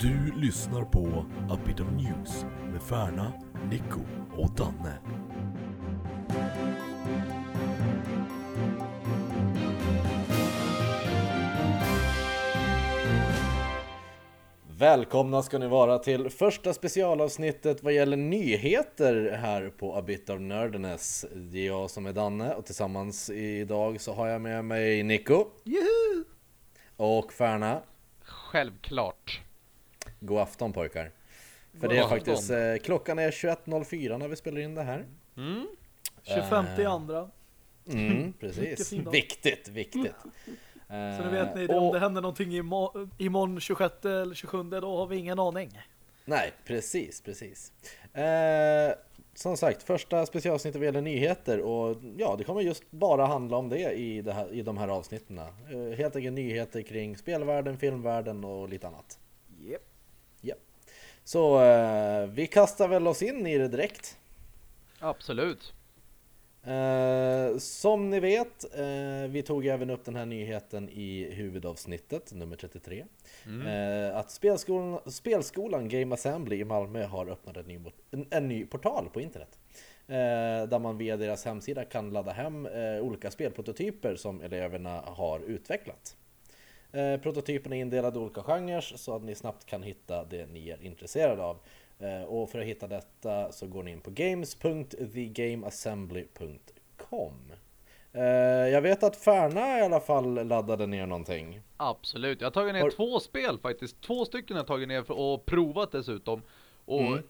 Du lyssnar på A Bit of News med Färna, Nico och Danne. Välkomna ska ni vara till första specialavsnittet vad gäller nyheter här på A Bit of Nerdiness. Det är jag som är Danne och tillsammans idag så har jag med mig Nico. Juhu! Och Färna. Självklart. God afton pojkar. För God det är afton. faktiskt, eh, klockan är 21.04 när vi spelar in det här. Mm. 25 i andra. Mm, precis. Viktigt, viktigt. Så nu vet ni, Eh, om och- det händer någonting imo- imorgon 26 eller 27 då har vi ingen aning. Nej, precis, precis. Eh, som sagt, första specialavsnittet vad gäller nyheter och ja, det kommer just bara handla om det i, det här, i de här avsnitten. Eh, helt enkelt nyheter kring spelvärlden, filmvärlden och lite annat. Så eh, vi kastar väl oss in i det direkt. Absolut. Eh, som ni vet, eh, vi tog även upp den här nyheten i huvudavsnittet, nummer 33. Eh, att spelskolan, spelskolan Game Assembly i Malmö har öppnat en ny, en, en ny portal på internet. Eh, där man via deras hemsida kan ladda hem eh, olika spelprototyper som eleverna har utvecklat. Eh, prototyperna är indelade i olika genrer så att ni snabbt kan hitta det ni är intresserade av. Eh, och för att hitta detta så går ni in på games.thegameassembly.com eh, Jag vet att Färna i alla fall laddade ner någonting. Absolut. Jag har tagit ner Har- två spel faktiskt. Två stycken har jag tagit ner för, och provat dessutom. Och Mm.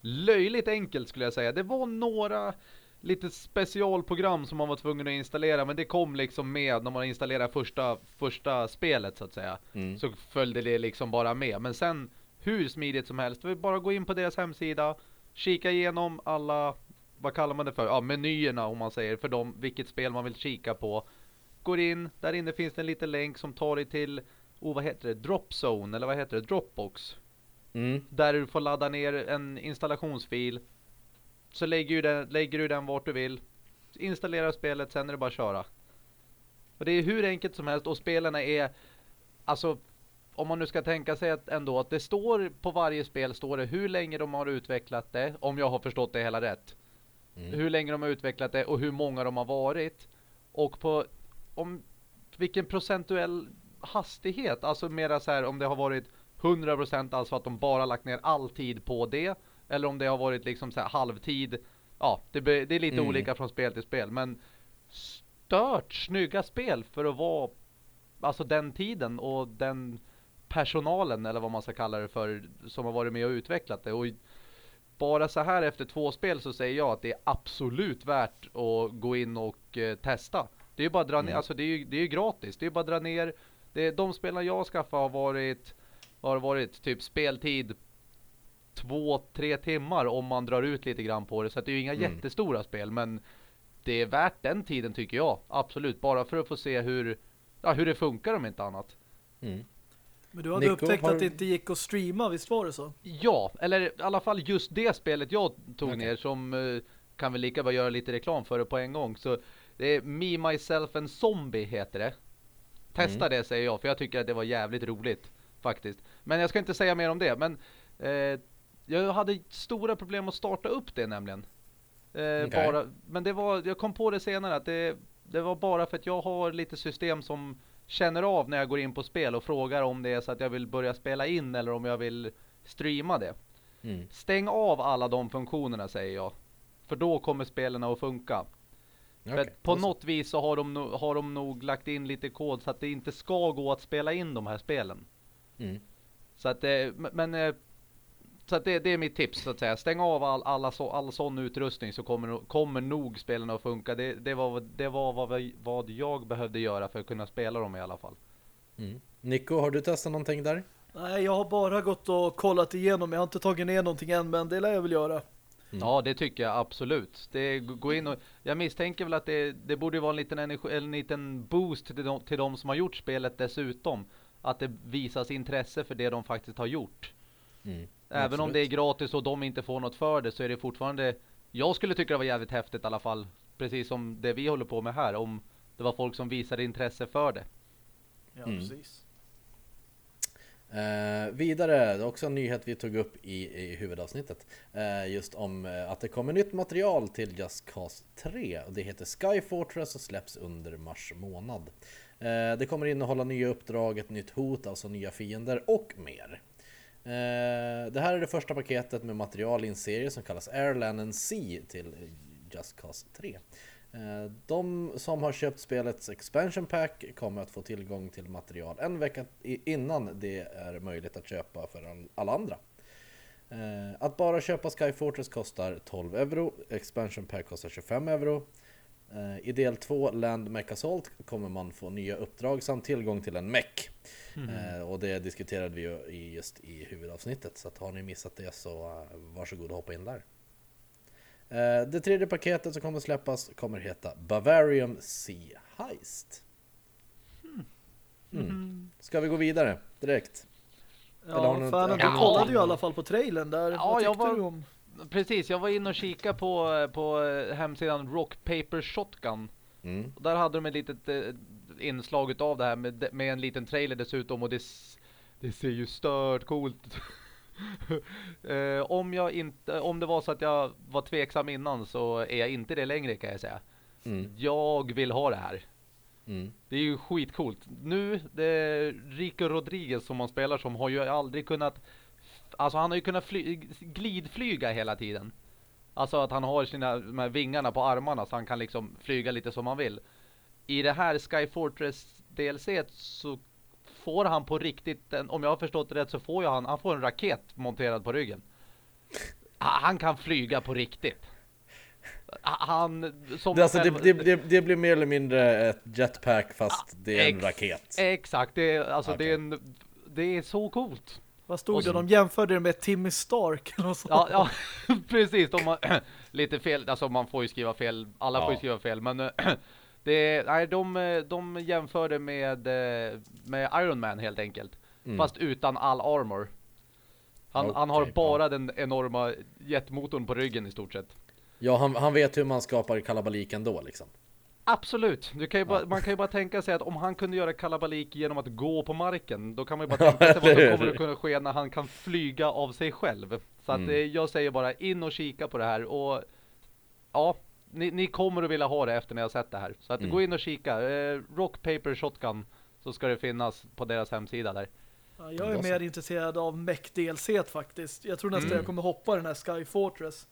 löjligt enkelt skulle jag säga. Det var några lite specialprogram som man var tvungen att installera. Men det kom liksom med när man installerade första, första spelet så att säga. Mm. Så följde det liksom bara med. Men sen hur smidigt som helst. Var bara gå in på deras hemsida. Kika igenom alla, vad kallar man det för? Ja, menyerna om man säger. För dem, vilket spel man vill kika på. Går in, där inne finns det en liten länk som tar dig till, oh vad heter det? Dropzone, eller vad heter det? Dropbox. Mm. Där du får ladda ner en installationsfil. Så lägger du den, lägger du den vart du vill. Installerar spelet, sen är det bara att köra. Och det är hur enkelt som helst och spelarna är alltså om man nu ska tänka sig att ändå att det står på varje spel står det hur länge de har utvecklat det om jag har förstått det hela rätt. Mm. Hur länge de har utvecklat det och hur många de har varit och på om vilken procentuell hastighet alltså mera så här om det har varit 100% alltså att de bara lagt ner all tid på det eller om det har varit liksom så här halvtid ja det, det är lite Mm. olika från spel till spel men stört snygga spel för att vara alltså den tiden och den personalen eller vad man ska kalla det för som har varit med och utvecklat det och bara så här efter två spel så säger jag att det är absolut värt att gå in och eh, testa. Det är ju bara att dra ner, Mm. alltså det är ju, det är gratis. Det är bara att dra ner. Det, de spelen jag har skaffat har varit, har varit typ speltid två, tre timmar om man drar ut lite grann på det. Så att det är ju inga Mm. jättestora spel men det är värt den tiden tycker jag. Absolut. Bara för att få se hur, ja, hur det funkar om inte annat. Mm. Men du hade Nico, upptäckt har- att det inte gick att streama, visst var det så? Ja, eller i alla fall just det spelet jag tog Okej. ner som eh, kan väl lika bra göra lite reklam för det på en gång. Så det är Me, Myself and Zombie heter det. Testa det säger jag för jag tycker att det var jävligt roligt faktiskt. Men jag ska inte säga mer om det. Men eh, jag hade stora problem att starta upp det nämligen. Eh, Okej. bara, men det var, jag kom på det senare att det, det var bara för att jag har lite system som känner av när jag går in på spel och frågar om det är så att jag vill börja spela in eller om jag vill streama det. Mm. Stäng av alla de funktionerna säger jag. För då kommer spelarna att funka. Att på något vis så har de, har de nog lagt in lite kod så att det inte ska gå att spela in de här spelen. Mm. Så att det, men eh, så att det, det är mitt tips så att säga. Stäng av all, alla så, all sån utrustning så kommer, kommer nog spelen att funka. Det, det var, det var vad, vad jag behövde göra för att kunna spela dem i alla fall. Mm. Nico, har du testat någonting där? Nej, jag har bara gått och kollat igenom. Jag har inte tagit ner någonting än, men det lär jag väl göra. Mm. Ja, det tycker jag absolut. Det gå in och jag misstänker väl att det, det borde vara en liten energi, en liten boost till de, till de som har gjort spelet dessutom. Att det visas intresse för det de faktiskt har gjort. Mm. Även om Absolut. det är gratis och de inte får något för det så är det fortfarande Jag skulle tycka det var jävligt häftigt i alla fall Precis som det vi håller på med här Om det var folk som visade intresse för det Ja, Mm. precis. Eh, vidare, det är också en nyhet vi tog upp i, i huvudavsnittet. Eh, just om eh, att det kommer nytt material till Just Cause 3. Och det heter Sky Fortress och släpps under mars månad. Eh, det kommer innehålla nya uppdrag, ett nytt hot, alltså nya fiender och mer. Eh, det här är det första paketet med material i en serie som kallas Airland and Sea till Just Cause 3. Eh, de som har köpt spelets expansion pack kommer att få tillgång till material en vecka innan det är möjligt att köpa för alla andra. Eh, att bara köpa Sky Fortress kostar 12 euro, expansion pack kostar 25 euro. Eh, I del 2 Land Mech Assault kommer man få nya uppdrag samt tillgång till en mech. Eh, Och det diskuterade vi ju just i huvudavsnittet så att har ni missat det så eh, varsågod och hoppa in där. Det tredje paketet som kommer släppas kommer heta Bavarium Sea Heist. Mm. Ska vi gå vidare direkt? Eller har Ja, ni fan, du kollade ju i alla fall på trailern där. Ja, Vad jag tyckte var- du om? Precis, jag var inne och kika på, på hemsidan Rock Paper Shotgun. Mm. Och där hade de ett litet eh, inslag av det här med, med en liten trailer dessutom och det, det ser ju stört coolt eh, om jag inte, om det var så att jag var tveksam innan så är jag inte det längre kan jag säga. Mm. Jag vill ha det här. Mm. Det är ju skitcoolt. Nu, det är Rico Rodriguez som man spelar som har ju aldrig kunnat Alltså han har ju kunnat fly, glidflyga hela tiden. Alltså att han har sina de vingarna på armarna så han kan liksom flyga lite som han vill. I det här Sky Fortress DLC så får han på riktigt en, om jag har förstått det rätt så får han, han får en raket monterad på ryggen. Ha- Han kan flyga på riktigt. Ha- Han, som Det, alltså, själv- det, det, det blir mer eller mindre ett jetpack fast det är en raket. Exakt, det är, alltså Okej. det är en, det är så coolt. Vad stod Och det? så- De jämförde det med Timmy Stark eller sånt. Ja, ja precis. De har, lite fel, alltså man får ju skriva fel, alla får ju Ja. skriva fel, men eh, det, nej, de, eh, de jämförde med, eh, med Iron Man helt enkelt. Mm. Fast utan all armor. Han, han har bara den enorma jetmotorn på ryggen i stort sett. Ja, han, han vet hur man skapar kalabalik ändå liksom. Absolut. Du kan ju bara, man kan ju bara tänka sig att om han kunde göra kalabalik genom att gå på marken, då kan man ju bara tänka sig vad som kommer att kunna ske när han kan flyga av sig själv. Så att Mm. eh, jag säger bara in och kika på det här och ja, ni, ni kommer att vilja ha det efter när jag har sett det här. Så att Mm. gå in och kika. Eh, Rock Paper Shotgun så ska det finnas på deras hemsida där. Ja, jag är mer intresserad av mech DLC faktiskt. Jag tror nästan Mm. jag kommer hoppa den här Sky Fortress.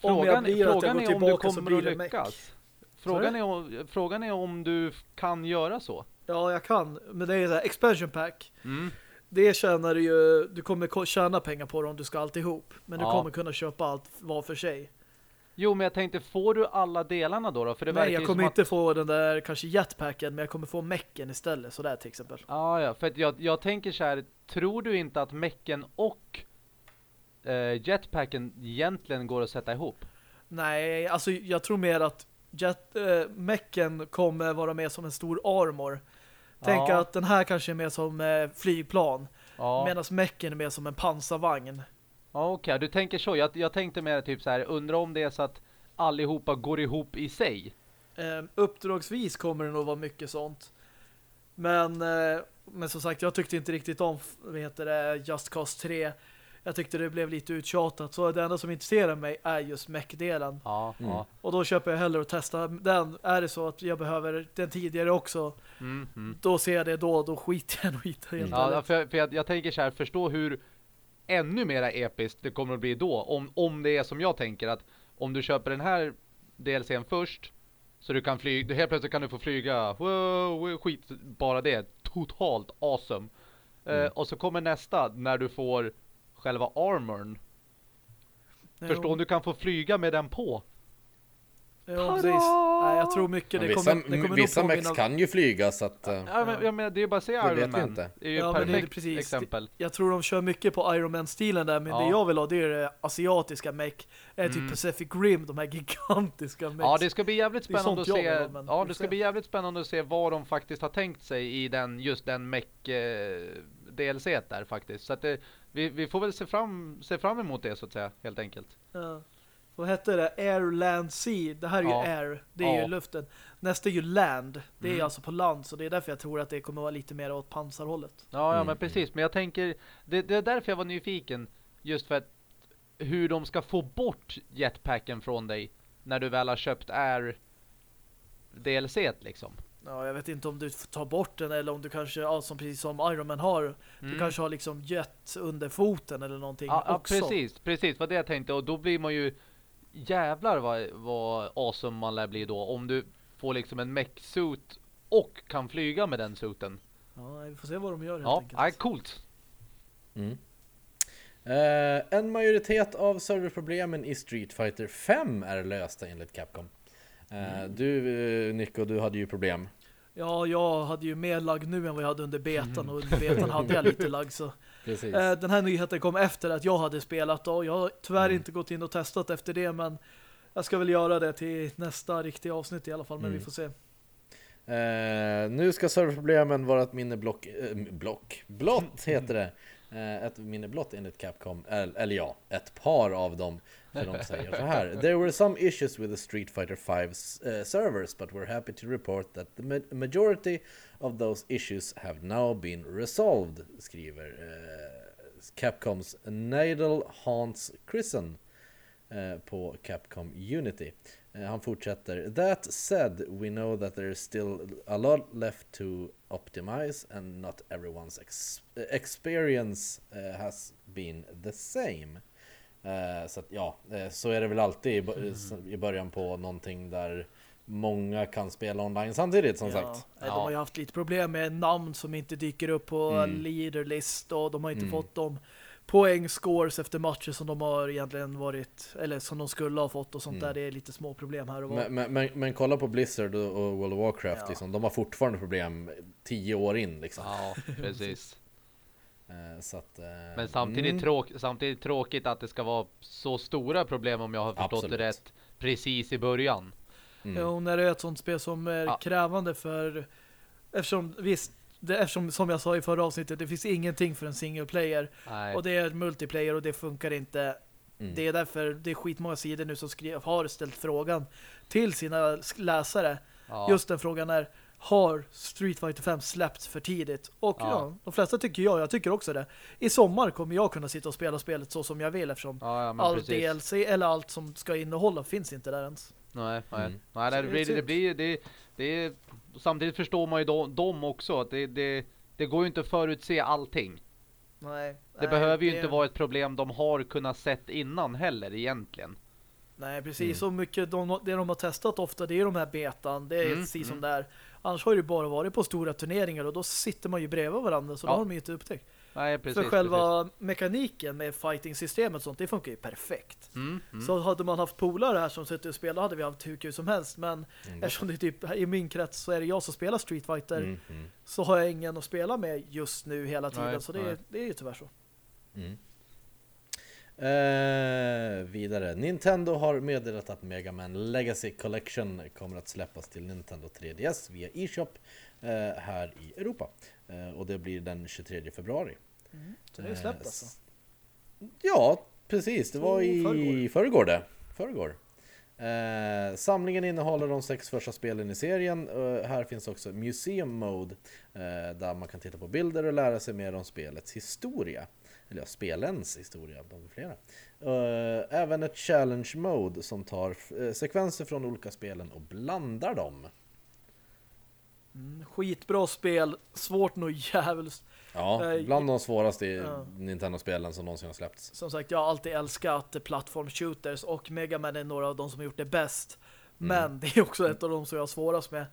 Om jag Frågan, blir att jag frågan går är om du kommer att lyckas. Frågan är, om, frågan är om du kan göra så. Ja, jag kan. Men det är så här, expansion pack. Mm. Det tjänar du ju, du kommer ko- tjäna pengar på det om du ska alltihop. Men du Ja. kommer kunna köpa allt var för sig. Jo, men jag tänkte, får du alla delarna då? då? För det Nej, jag kommer inte få den där kanske jetpacken, men jag kommer få mecken istället. Sådär till exempel. Att, ah, ja, för att jag, jag tänker så här, tror du inte att mecken och eh, jetpacken egentligen går att sätta ihop? Nej, alltså jag tror mer att jet, äh, mecken kommer vara med som en stor armor. Tänk Ja. att den här kanske är mer som eh, flygplan. Ja, Medan mecken är mer som en pansarvagn. ja okej, du tänker så. Jag, jag tänkte mer typ så här, undrar om det är så att allihopa går ihop i sig. Eh, uppdragsvis kommer det nog vara mycket sånt. Men, eh, men som sagt, jag tyckte inte riktigt om vad heter det, Just Cause 3. Jag tyckte det blev lite uttjatat. Så det enda som intresserar mig är just mech-delen. Ja, Mm. ja. Och då köper jag hellre att testa den. Är det så att jag behöver den tidigare också, Mm, mm. då ser jag det då. Då skiter jag nog i det helt Ja, för, för jag, jag tänker så här, förstå hur ännu mera episkt det kommer att bli då. Om, om det är som jag tänker att om du köper den här DLCn först så du kan flyga, helt plötsligt kan du få flyga wow, skit, bara det, totalt awesome. Eh, Mm. och så kommer nästa när du får själva armorn. Förstå om du kan få flyga med den på. Jo, precis. Nej, jag tror mycket det Men kommer, vissa det kommer vissa nog mex påminna... kan ju flyga så att... eh, Ja, men, jag menar, det är bara att se Det Iron Man. inte. Det är ju Ja, men det är perfekt precis. exempel. Jag tror de kör mycket på Iron Man-stilen där, men Ja. det jag vill ha det är det asiatiska mech. Är typ Mm. Pacific Rim, de här gigantiska mechs. Ja, det ska bli jävligt spännande att se. vill ha, men ja, det ska ser. bli jävligt spännande att se vad de faktiskt har tänkt sig i den just den mech eh, DLC där faktiskt. Så att det, vi, vi får väl se fram se fram emot det så att säga helt enkelt. Ja. vad hette det? Air, Land, Sea. Det här är Ja. ju Air. Det är Ja. ju luften. Nästa är ju Land. Det är Mm. alltså på land. Så det är därför jag tror att det kommer vara lite mer åt pansarhållet. Ja, ja Mm, men precis. Men jag tänker, det, det är därför jag var nyfiken. Just för att hur de ska få bort jetpacken från dig när du väl har köpt Air DLC liksom. Ja, jag vet inte om du får ta bort den eller om du kanske, ja, som precis som Iron Man har, du Mm. kanske har liksom jet under foten eller någonting Ja, ja också. precis, precis vad det jag tänkte och då blir man ju jävlar vad, vad awesome man lär bli då om du får liksom en mech-suit och kan flyga med den suiten. Ja, vi får se vad de gör helt Ja, enkelt. nej, coolt. Mm. Eh, en majoritet av serverproblemen i Street Fighter 5 är lösta enligt Capcom. Eh, Du, eh, Nico, du hade ju problem. Ja, jag hade ju mer lag nu än vad jag hade under betan och under betan hade jag lite lag så. Precis. Eh, den här nyheten kom efter att jag hade spelat och jag har tyvärr Mm. inte gått in och testat efter det men jag ska väl göra det till nästa riktiga avsnitt i alla fall men Mm. vi får se. Eh, nu ska serverproblemen vara ett minne block, block, blott heter det. Eh, ett minne enligt Capcom, eller, eller ja, ett par av dem. De säger så här. There were some issues with the Street Fighter 5's uh, servers, but we're happy to report that the ma- majority of those issues have now been resolved, skriver eh, Capcoms Nadal Hans Christen eh, på Capcom Unity. Eh, Han fortsätter. That said, we know that there is still a lot left to optimize and not everyone's ex experience eh, has been the same. Eh, så att ja, eh, så är det väl alltid i, bo- i början på någonting där många kan spela online samtidigt som ja, sagt. De har ju haft lite problem med namn som inte dyker upp på Mm. leaderlist och de har inte Mm. fått de poängscores efter matcher som de har egentligen varit eller som de skulle ha fått och sånt Mm. där. Det är lite små problem här och var. Men, men, men, men kolla på Blizzard och och World of Warcraft, Ja. liksom, de har fortfarande problem tio år in. Liksom. Ja, precis. Eh, så att, eh, Men samtidigt, mm. tråk, samtidigt tråkigt att det ska vara så stora problem om jag har förstått Absolut. det rätt precis i början. Mm. Ja, och när det är ett sånt spel som är Ja. krävande för eftersom visst det, eftersom som jag sa i förra avsnittet det finns ingenting för en single player Nej. och det är multiplayer och det funkar inte. Mm. Det är därför det är skitmånga sidor nu som skrev, har ställt frågan till sina läsare. ja. Just den frågan är har Street Fighter 5 släppts för tidigt? Och ja. Ja. de flesta tycker jag, jag tycker också det. I sommar kommer jag kunna sitta och spela spelet så som jag vill eftersom ja, ja men all precis. DLC eller allt som ska innehålla finns inte där ens. Nej, nej. Mm. nej det, blir, det blir det, det samtidigt förstår man ju dem, dem också att det, det, det går ju inte att förutse allting. Nej, Det nej, behöver ju det- inte vara ett problem de har kunnat sett innan heller egentligen. Nej, precis. Mm. Så mycket de, det de har testat ofta, det är de här betan. Det är Mm, precis som mm. där. Annars har det bara varit på stora turneringar och då sitter man ju bredvid varandra så Ja. då har de ju inte upptäckt. Nej, precis. För själva mekaniken med fighting-systemet och sånt, det funkar ju perfekt. precis. Mm, mm. Så hade man haft polare här som suttit och spelat hade vi haft hur kul som helst. Men Mm. eftersom det är typ i min krets så är det jag som spelar Street Fighter Mm, mm, så har jag ingen att spela med just nu hela tiden. Nej, så det är, det är ju tyvärr så. Mm. Eh, vidare. Nintendo har meddelat att Mega Man Legacy Collection kommer att släppas till Nintendo 3DS via eShop eh, här i Europa. Eh, och det blir den 23 februari. Så det är släppt Eh, alltså. s- Ja, precis. Det var i förrgår det. Förrgår. Eh, samlingen innehåller de sex första spelen i serien. Eh, här finns också Museum Mode eh, där man kan titta på bilder och lära sig mer om spelets historia. Eller ja, spelens historia, de är flera. Eh, även ett Challenge Mode som tar eh, sekvenser från olika spelen och blandar dem. Mm, skitbra spel, svårt nog jävligt. Ja, Eh, bland de svåraste ja. Nintendo-spelen som någonsin har släppts. Som sagt, jag har alltid älskat plattform shooters och Mega Man är några av de som har gjort det bäst. Mm. Men det är också ett av de som jag har svårast med.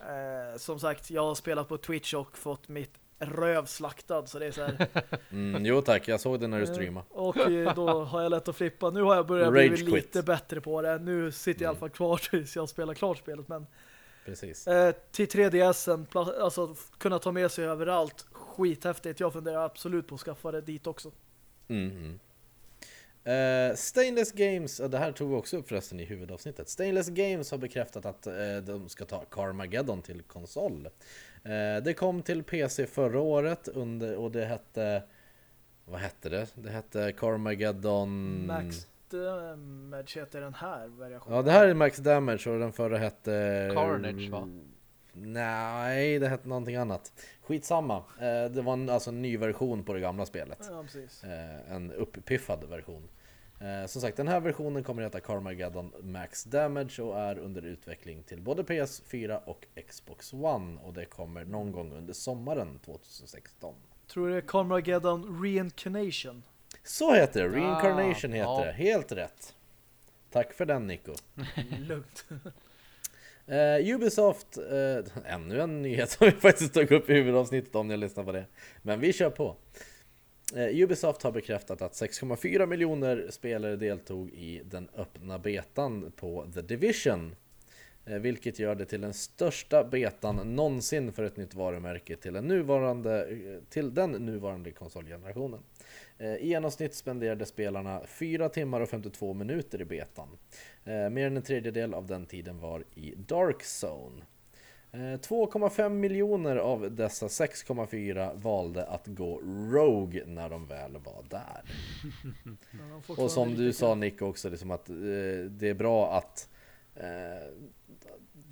Eh, som sagt, jag har spelat på Twitch och fått mitt röv slaktad så det är så här. Mm, jo tack, jag såg det när du streamade. Eh, Och eh, då har jag lätt att flippa. Nu har jag börjat Rage bli quit. lite bättre på det. Nu sitter jag i alla Mm. fall kvar tills jag spelar klart spelet. Men Precis. eh, till 3DSen, pla- alltså kunna ta med sig överallt. Skithäftigt. Jag funderar absolut på att skaffa det dit också. Mm, mm. Eh, Stainless Games, det här tog vi också upp förresten i huvudavsnittet. Stainless Games har bekräftat att eh, de ska ta Carmageddon till konsol. Eh, det kom till PC förra året under, och det hette... Vad hette det? Det hette Carmageddon... Max. Damage heter den här versionen. Ja, det här är Max Damage och den förra hette... Carnage, va? Nej, det hette någonting annat. Skitsamma. Eh, Det var en, alltså en ny version på det gamla spelet. Ja, precis. Eh, En uppiffad version. Eh, Som sagt, den här versionen kommer att heta Carmageddon Max Damage och är under utveckling till både PS4 och Xbox One. Och det kommer någon gång under sommaren 2016. Tror det är Carmageddon Reincarnation. Så heter det! Reincarnation Ah, heter ja. det. Helt rätt. Tack för den Nico. Lugnt. Eh, Ubisoft, eh, ännu en nyhet som vi faktiskt tog upp i huvudavsnittet om ni lyssnar på det. Men vi kör på. Eh, Ubisoft har bekräftat att 6,4 miljoner spelare deltog i den öppna betan på The Division. Eh, vilket gör det till den största betan någonsin för ett nytt varumärke till den nuvarande, eh, till den nuvarande konsolgenerationen. Eh, I genomsnitt spenderade spelarna 4 timmar och 52 minuter i betan. Eh, mer än en tredjedel av den tiden var i Dark Zone. Eh, 2,5 miljoner av dessa 6,4 valde att gå Rogue när de väl var där. Och som du sa Nick också, liksom att eh, det är bra att eh,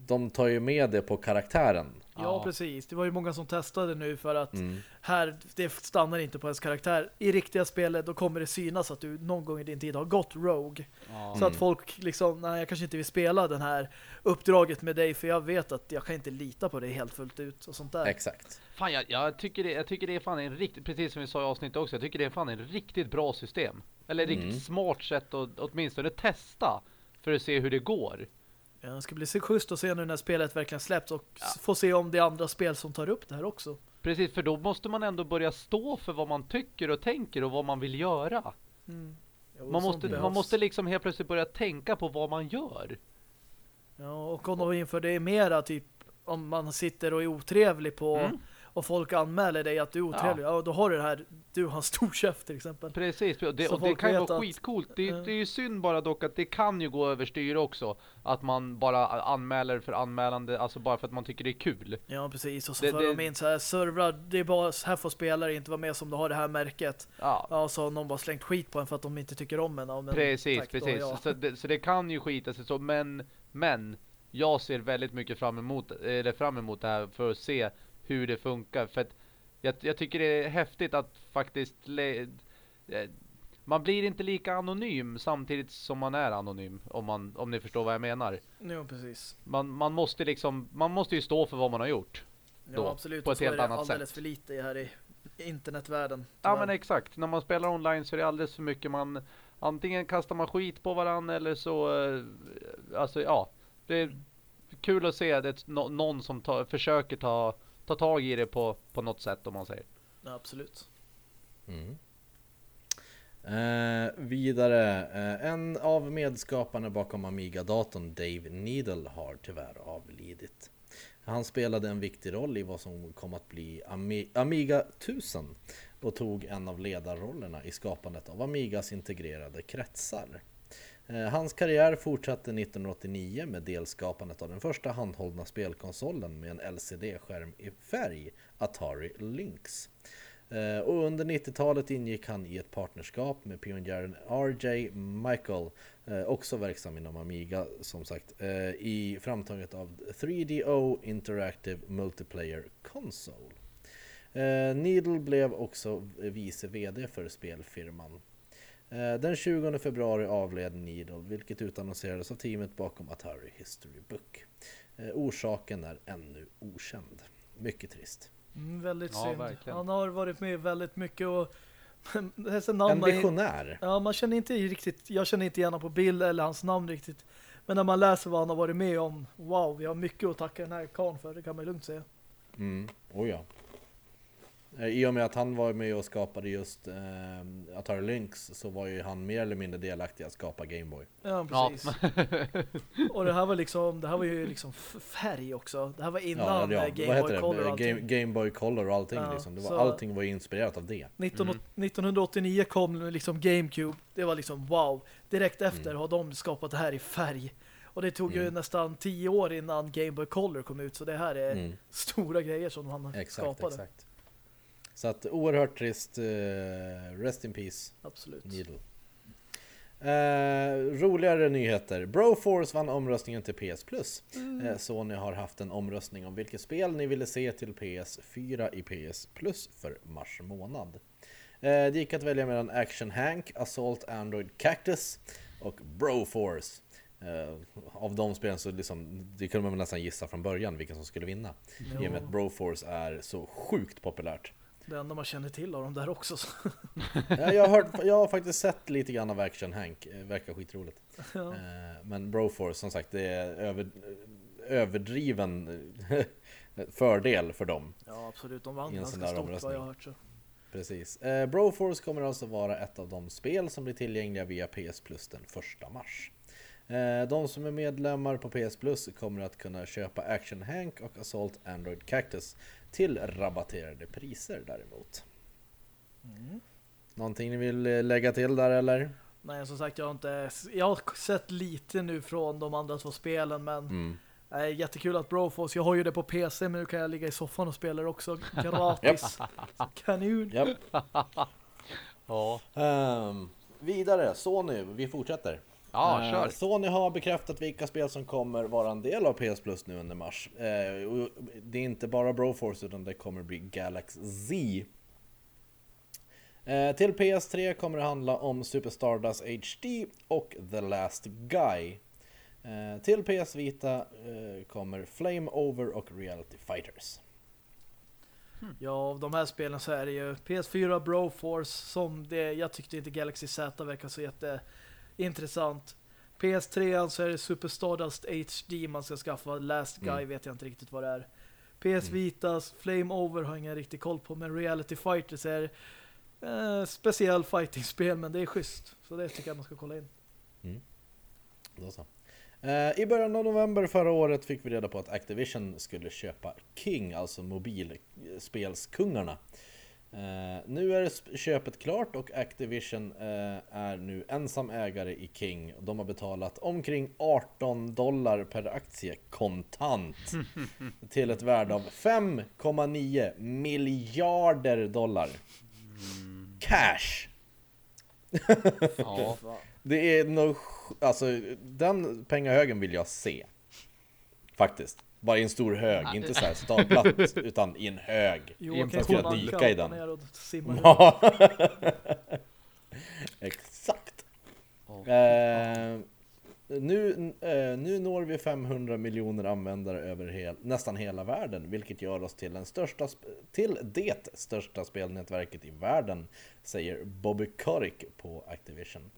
de tar ju med det på karaktären. Ja, precis. Det var ju många som testade nu för att Mm. här, det stannar inte på ens karaktär. I riktiga spelet då kommer det synas att du någon gång i din tid har gått Rogue. Ja. Så att folk liksom, nej jag kanske inte vill spela den här uppdraget med dig för jag vet att jag kan inte lita på dig helt fullt ut och sånt där. Exakt. Fan, jag, jag, tycker det, jag tycker det är fan en riktigt, precis som vi sa i avsnittet också, jag tycker det är fan en riktigt bra system. Eller ett Mm. riktigt smart sätt att åtminstone testa för att se hur det går. Ja, det ska bli så schysst att se nu när spelet verkligen släpps och s- få se om det är andra spel som tar upp det här också. Precis, för då måste man ändå börja stå för vad man tycker och tänker och vad man vill göra. Mm. Jo, Man måste, behövs. man måste liksom helt plötsligt börja tänka på vad man gör. Ja, och om de inför det mera typ om man sitter och är otrevlig på Mm. Och folk anmäler dig att du är otrevlig, ja. då har du det här du har en stor käft till exempel. Precis, och det, Så och det kan ju vara att- skitcoolt. Det, Ja. det är ju synd bara dock att det kan ju gå överstyr också. Att man bara anmäler för anmälande, alltså bara för att man tycker det är kul. Ja, precis. Och så Det- för det- de in så här servrar, det är bara här får spelare inte vara med som du har det här märket. Ja, Ja, så har någon bara slängt skit på en för att de inte tycker om en. Ja, men precis, tack precis. ja. Så, det, så det kan ju skita sig så, men, men jag ser väldigt mycket fram emot, eller fram emot det här för att se hur det funkar. För att jag, jag tycker det är häftigt att faktiskt eh, man blir inte lika anonym samtidigt som man är anonym om, man, om ni förstår vad jag menar. Jo, precis. Man, man måste liksom, man måste ju stå för vad man har gjort. Ja, Då, absolut. på ett helt annat alldeles sätt. för lite här i internetvärlden. Ja men exakt, när man spelar online så är det alldeles för mycket man antingen kastar man skit på varandra eller så eh, alltså ja, det är kul att se det, nå- någon som tar, försöker ta, ta tag i det på, på något sätt om man säger. Ja, absolut. Mm. Eh, vidare, eh, en av medskaparna bakom Amiga-datorn, Dave Needle, har tyvärr avlidit. Han spelade en viktig roll i vad som kom att bli Ami- Amiga 1000 och tog en av ledarrollerna i skapandet av Amigas integrerade kretsar. Eh, hans karriär fortsatte 1989 med delskapandet av den första handhållna spelkonsolen med en LCD-skärm i färg, Atari Lynx. Eh, och under 90-talet ingick han i ett partnerskap med pionjären RJ Michael, eh, också verksam inom Amiga som sagt, i framtagandet av 3DO Interactive Multiplayer Console. Needle blev också vice VD för spelfirman. Eh, Den 20 februari avled Needle, vilket utannonserades av teamet bakom Atari History Book. Eh, Orsaken är ännu okänd. Mycket trist. Mm, väldigt Ja, synd. verkligen. Han har varit med väldigt mycket och dessa En namn man, visionär. ja, man känner inte riktigt, jag känner inte gärna på bild eller hans namn riktigt. Men när man läser vad han har varit med om, wow, vi har mycket att tacka den här karln för, det kan man lugnt säga. Mm, oh ja. Eh, I och med att han var med och skapade just eh, Atari Lynx så var ju han mer eller mindre delaktig att skapa Gameboy. Ja, Ja. precis. och det här var liksom, det här var ju liksom färg också. Det här var Ja, innan ja, eh, Game vad heter Boy det? Color och Eh, allting. Game, Game Boy Color och allting Ja, liksom. Det var, så- Allting var ju inspirerat av det. 19, Mm. 1989 kom liksom GameCube. Det var liksom wow. Direkt efter Mm. har de skapat det här i färg. Och det tog ju Mm. nästan 10 år innan Game Boy Color kom ut. Så det här är Mm, stora grejer som han exakt, skapade. exakt. Så att oerhört trist. eh, rest in peace, Absolut. Needle. Eh, roligare nyheter. Broforce vann omröstningen till PS Plus. Eh, Sony har haft en omröstning om vilket spel ni ville se till PS4 i PS Plus för mars månad. Eh, det gick att välja mellan Action Hank, Assault Android Cactus och Broforce. Eh, av de spelen så liksom, det kunde man nästan gissa från början vilken som skulle vinna. I och med att Broforce är så sjukt populärt. Det enda man känner till av dem där också. Så. Ja, jag, har hört, jag har faktiskt sett lite grann av Action Hank, Eh, verkar skitroligt. Ja. Eh, Men Broforce som sagt, det är över, överdriven fördel för dem. ja, absolut. De vann ganska stort vad jag har hört. Så. Precis. Eh, Broforce kommer alltså vara ett av de spel som blir tillgängliga via PS Plus den 1 mars. Eh, De som är medlemmar på PS Plus kommer att kunna köpa Action Hank och Assault Android Cactus till rabatterade priser däremot. Mm. Någonting ni vill eh, lägga till där eller? Nej, som sagt, jag har inte... Jag har sett lite nu från de andra två spelen, men Mm. Nej, jättekul att Broforce, jag har ju det på PC men nu kan jag ligga i soffan och spela det också gratis. Kanon. Ja, Ehm, vidare, Sony, vi fortsätter. Ja Eh, kör. Sony har bekräftat vilka spel som kommer vara en del av PS Plus nu under mars. Eh, det är inte bara Broforce utan det kommer bli Galaxy Z. Eh, till PS3 kommer det handla om Super Stardust HD och The Last Guy. Eh, till PS Vita eh, kommer Flame Over och Reality Fighters. Ja, av de här spelen så är det ju PS4 Broforce som det, jag tyckte inte Galaxy Z verkar så jätteintressant. PS3 så är det Super Stardust HD man ska skaffa. Last Guy Mm. vet jag inte riktigt vad det är. PS Vitas Flame Over har jag ingen riktig koll på, men Reality Fighters är eh, speciell fighting-spel, men det är schysst. Så det tycker jag man ska kolla in. Då så. Eh, I början av november förra året fick vi reda på att Activision skulle köpa King, alltså mobilspelskungarna. Eh, nu är köpet klart och Activision eh, är nu ensam ägare i King. De har betalat omkring 18 dollar per aktie kontant till ett värde av 5,9 miljarder dollar. Cash! Ja. Det är nog, alltså den pengahögen vill jag se. Faktiskt. Bara i en stor hög, inte så här staplat, utan i en hög. Joakim För att kommer dyka i den. ner och simma runt. Ja. Exakt. Ja. Eh, nu, eh, nu når vi 500 miljoner användare över hel, nästan hela världen, vilket gör oss till, den största, till det största spelnätverket i världen, säger Bobby Kotick på Activision.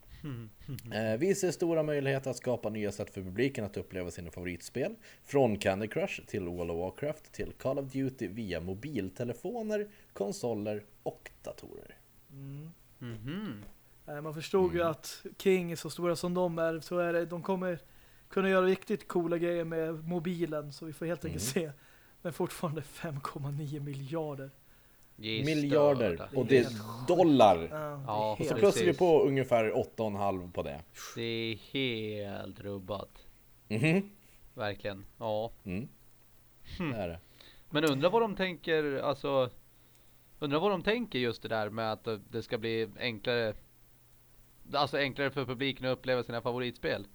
Eh, vi ser stora möjligheter att skapa nya sätt för publiken att uppleva sina favoritspel. Från Candy Crush till World of Warcraft till Call of Duty via mobiltelefoner, konsoler och datorer. Mm. Mhm. Nej, Man förstod Mm. ju att King, så stora som de är, så är det, de kommer kunna göra riktigt coola grejer med mobilen, så vi får helt enkelt Mm. se. Men fortfarande 5,9 miljarder. Miljarder! Och det är dollar! Ja, Och så plussar vi på ungefär 8,5 på det. Det är helt rubbat. Mhm. Verkligen. Ja. Mm. Hmm. Det är det. Men undrar vad de tänker, alltså Undrar vad de tänker just det där med att det ska bli enklare Alltså enklare för publiken att uppleva sina favoritspel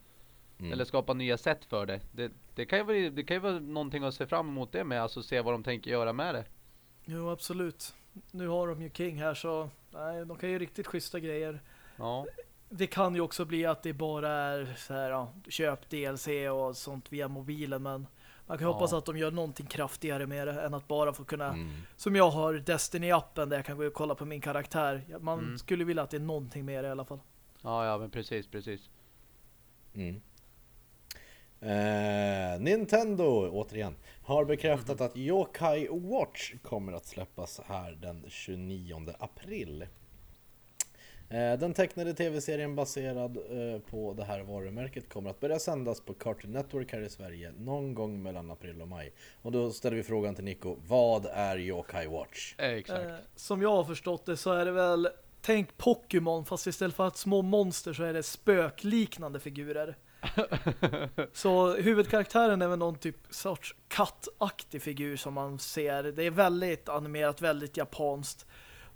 Mm. Eller skapa nya sätt för det. det Det kan ju vara, det kan ju vara någonting att se fram emot det med Alltså se vad de tänker göra med det Jo, absolut. Nu har de ju King här, så nej, de kan ju riktigt schyssta grejer. Ja, Det kan ju också bli att det bara är så här, ja, köp DLC och sånt via mobilen, men man kan Ja. hoppas att de gör någonting kraftigare med det än att bara få kunna Mm. Som jag har Destiny-appen där jag kan gå och kolla på min karaktär. Man Mm. skulle vilja att det är någonting mer i alla fall. ja, ja men precis, precis Mm. Eh, Nintendo, återigen, har bekräftat att Yokai Watch kommer att släppas här den 29 april. Eh, Den tecknade tv-serien baserad eh, på det här varumärket kommer att börja sändas på Cartoon Network här i Sverige någon gång mellan april och maj. Och då ställer vi frågan till Nico, vad är Yokai Watch? Exakt Eh, som jag har förstått det så är det väl Tänk Pokémon fast istället för att små monster så är det spökliknande figurer. så huvudkaraktären är väl någon typ sorts kattaktig figur som man ser. Det är väldigt animerat, väldigt japanskt.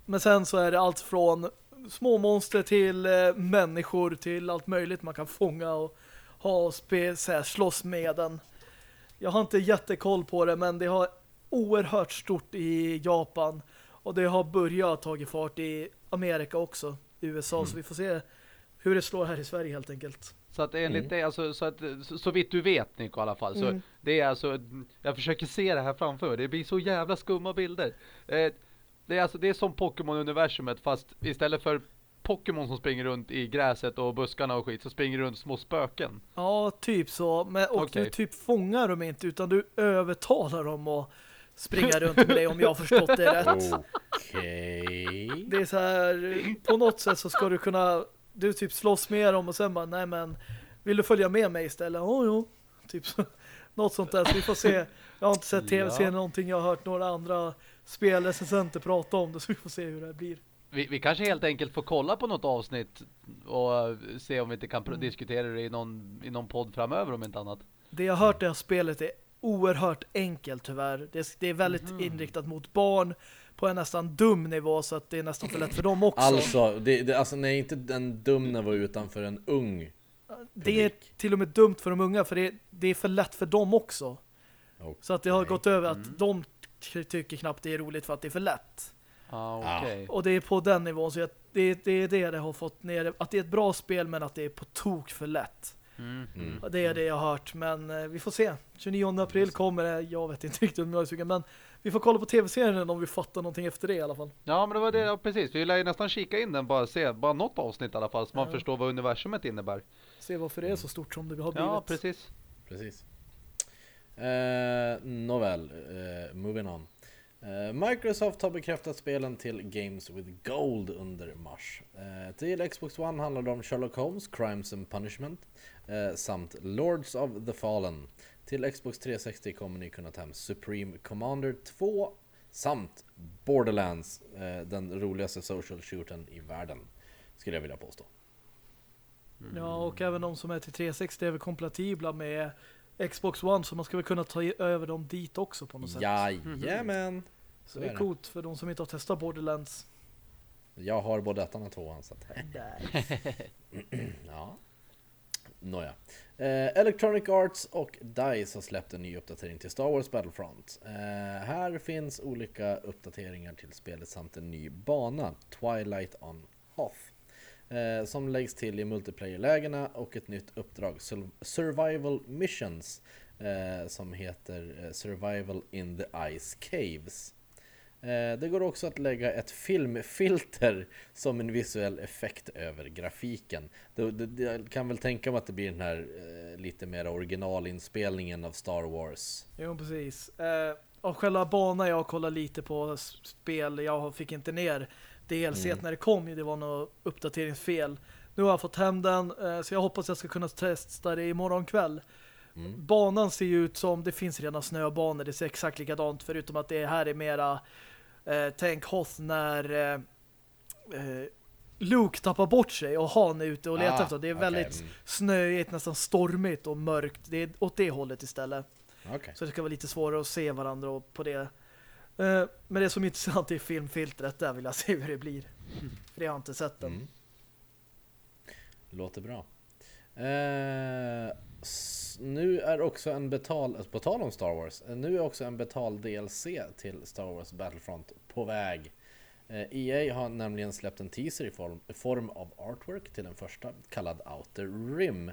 Men sen så är det allt från små monster till eh, människor till allt möjligt man kan fånga och ha och spe, så här, slåss med den. Jag har inte jättekoll på det men det har oerhört stort i Japan och det har börjat tagit fart i Amerika också, USA så vi får se hur det slår här i Sverige helt enkelt. Så att enligt Mm. det, alltså, så, att, så, så vitt du vet Nico i alla fall, så Mm. det är alltså, jag försöker se det här framför mig, det blir så jävla skumma bilder. Eh, det är alltså, det är som Pokémon-universumet fast istället för Pokémon som springer runt i gräset och buskarna och skit så springer runt små spöken. Ja, typ så. Men, och Okej. du typ fångar dem inte utan du övertalar dem att springa runt med dig om jag har förstått det rätt. Okej. Det är så här, på något sätt så ska du kunna, du typ slåss med dem och sen bara, nej men, vill du följa med mig istället? Åh, jo. Typ så, något sånt där. Så vi får se. Jag har inte sett tv-serien Ja. någonting. Jag har hört några andra spelrecensenter prata om det så vi får se hur det här blir. Vi, vi kanske helt enkelt får kolla på något avsnitt och se om vi inte kan Mm. diskutera det i någon, i någon podd framöver om inte annat. Det jag har hört det här spelet är oerhört enkelt tyvärr. Det det är väldigt Mhm. inriktat mot barn på en nästan dum nivå så att det är nästan för lätt för dem också. Alltså, det, det, alltså nej, inte en dum nivå utan för en ung. det är publik. till och med dumt för de unga för det, det är för lätt för dem också. Okej. Så att det har gått över att Mm. de ty- tycker knappt det är roligt för att det är för lätt. Ah, Ja. okej. Och det är på den nivån så jag, det, det är det det har fått ner. Att det är ett bra spel men att det är på tok för lätt. Mm. Mm. Det är det jag har hört. Men eh, vi får se. 29 april kommer det. Jag vet inte riktigt om jag är sugen. Men vi får kolla på tv-serien om vi fattar någonting efter det i alla fall. Ja men det var det, ja, precis. Vi lär ju nästan kika in den, bara se, bara något avsnitt i alla fall så man Ja. förstår vad universumet innebär. Se varför det är så stort som det har blivit. Ja, precis. Precis. Eh, Nåväl, eh, moving on. Eh, Microsoft har bekräftat spelen till Games with Gold under mars. Eh, till Xbox One handlar det om Sherlock Holmes, Crimes and Punishment eh, samt Lords of the Fallen. Till Xbox 360 kommer ni kunna ta hem Supreme Commander 2 samt Borderlands, eh, den roligaste social shootern i världen. Skulle jag vilja påstå. Ja, och även de som är till 360 är väl kompatibla med Xbox One så man ska väl kunna ta över dem dit också på något sätt. Jajamän! så det är coolt för de som inte har testat Borderlands. Jag har både ettan och tvåan så att Nej. Ja. Nåja. Eh, Electronic Arts och DICE har släppt en ny uppdatering till Star Wars Battlefront. Eh, här finns olika uppdateringar till spelet samt en ny bana, Twilight on Hoth. Eh, som läggs till i multiplayer-lägena och ett nytt uppdrag, Sur- Survival Missions, eh, som heter eh, Survival in the Ice Caves. Eh, Det går också att lägga ett filmfilter som en visuell effekt över grafiken. Jag kan väl tänka mig att det blir den här eh, lite mer originalinspelningen av Star Wars. Jo, precis. Eh, av själva banan jag kollar lite på spel, jag fick inte ner DLC Mm. när det kom, det var något uppdateringsfel. Nu har jag fått hem den, eh, så jag hoppas jag ska kunna testa det imorgon kväll. Mm. Banan ser ju ut som, det finns redan snöbanor, det ser exakt likadant, förutom att det här är mera tänk Hoth när eh, eh, Luke tappar bort sig och Han är ute och letar Ah, efter. Det är okej, väldigt mm. snöigt, nästan stormigt och mörkt. Det är åt det hållet istället. Okej. Så det ska vara lite svårare att se varandra och på det. Eh, Men det som är intressant är filmfiltret. Där vill jag se hur det blir. För det har jag inte sett än. Mm. Låter bra. Eh, s- nu är också en betal, på tal om Star Wars, eh, nu är också en betal DLC till Star Wars Battlefront på väg. Eh, EA har nämligen släppt en teaser i form, form av artwork till den första, kallad Outer Rim,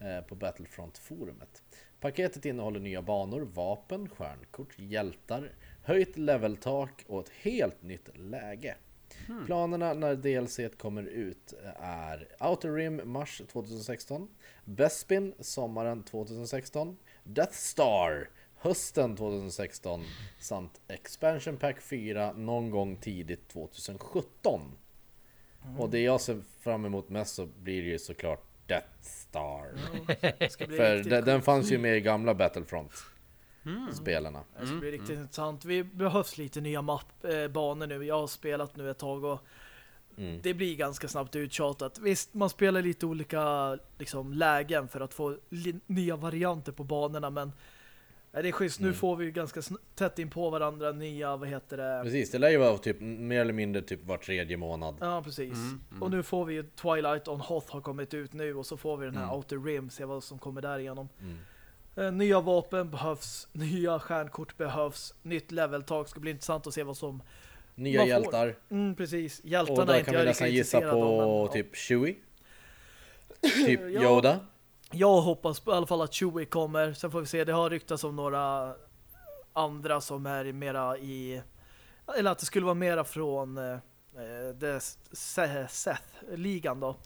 eh, på Battlefront-forumet. Paketet innehåller nya banor, vapen, stjärnkort, hjältar, höjt leveltak och ett helt nytt läge. Planerna när DLC kommer ut är Outer Rim mars 2016 Bespin sommaren 2016 Death Star hösten 2016 samt Expansion Pack 4 någon gång tidigt 2017 Och det jag ser fram emot mest så blir det ju såklart Death Star. Bli För den, den fanns ju med i gamla Battlefront spelarna Det ska bli riktigt intressant. Vi behövs lite nya mapp, eh, banor nu. Jag har spelat nu ett tag och Mm. det blir ganska snabbt uttjatat. Visst, man spelar lite olika liksom, lägen för att få nya varianter på banorna, men Nej, det är schysst. Nu Mm. får vi ganska tätt in på varandra nya, vad heter det? Precis, det lär ju vara typ mer eller mindre typ var tredje månad. Ja, precis. Mm, mm. Och nu får vi ju Twilight on Hoth har kommit ut nu och så får vi den här Mm. Outer Rim, se vad som kommer där igenom. Mm. Eh, nya vapen behövs, nya stjärnkort behövs, nytt leveltag. Ska bli intressant att se vad som... Nya hjältar. Mm, precis. Och Hjältarna är där kan vi jag nästan gissa på men, typ Chewie. typ Ja. Yoda. Jag hoppas på, i alla fall att Chewie kommer. Sen får vi se, det har ryktats om några andra som är mera i... Eller att det skulle vara mera från eh, eh, Seth-ligan då.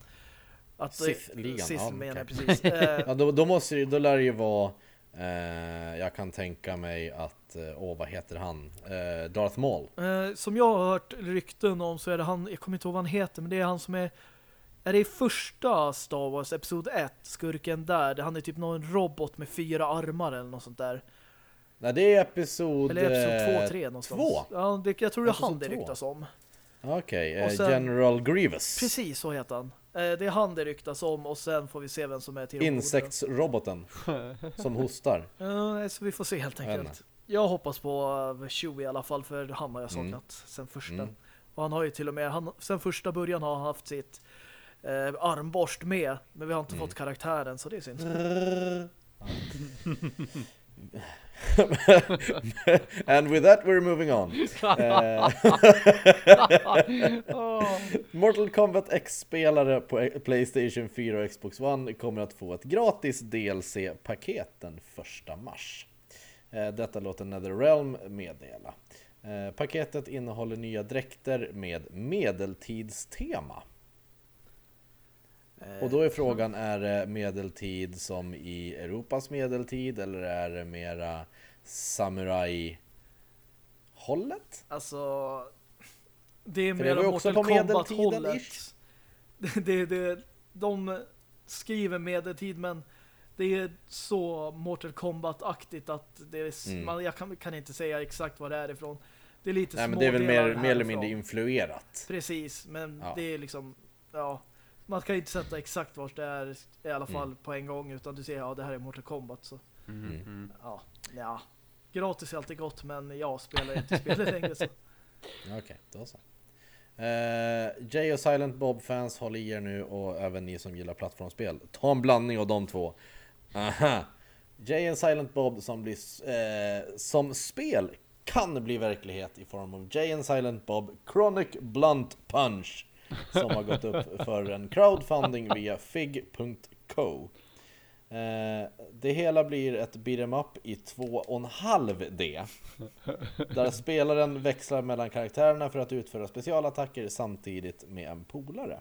Att, Sith-ligan, Sith ja, menar okej. precis. Eh, Ja, då, då, måste då lär det ju vara eh, Jag kan tänka mig att eh, Åh, vad heter han? Eh, Darth Maul Eh, som jag har hört rykten om så är det han, jag kommer inte ihåg vad han heter, men det är han som är är det i första Star Wars episod 1, skurken där, han är typ någon robot med fyra armar eller något sånt där. Nej, det är episod Eller episod 2, eh, 3 någonstans. två? Ja, det, jag tror det är han det ryktas om. Okej, eh, Och sen- General Grievous Precis, så heter han. Eh, det är han det ryktas om och sen får vi se vem som är till Insektsroboten Som hostar Ja, så vi får se helt enkelt. Jag hoppas på uh, Chewie i alla fall, för han har jag saknat Mm. sen första. Mm. Och han har ju till och med, han, sen första början har han haft sitt eh, armborst med, men vi har inte Mm. fått karaktären, så det är synd. And with that we're moving on Eh. Mortal Kombat X-spelare på Playstation 4 och Xbox One kommer att få ett gratis DLC-paket den 1 mars. Eh, Detta låter NetherRealm meddela. Eh, Paketet innehåller nya dräkter med medeltidstema. Och då är frågan, är det medeltid som i Europas medeltid eller är det mera samurai-hållet? Alltså, det är För det mer var ju också Mortal Kombat-hållet. Det, det, de skriver medeltid, men det är så Mortal Kombat-aktigt att det är, Mm. man, jag kan, kan inte säga exakt vad det är ifrån. Det är lite Nej men det är väl mer, mer eller mindre influerat. Precis, men Ja. det är liksom, ja, man kan inte sätta exakt vart det är i alla fall Mm. på en gång, utan du ser, ja det här är Mortal Kombat, så Mm, mm. ja, ja. Gratis är alltid gott, men jag spelar inte spelet längre så. Okej, då så. Eh, Jay och Silent Bob-fans håll i er nu och även ni som gillar plattformsspel. Ta en blandning av de två. Aha! Jay and Silent Bob som, blir, eh, som spel kan bli verklighet i form av Jay and Silent Bob Chronic Blunt Punch som har gått upp för en crowdfunding via fig.co. Eh, det hela blir ett beat'em up i 2,5D där spelaren växlar mellan karaktärerna för att utföra specialattacker samtidigt med en polare.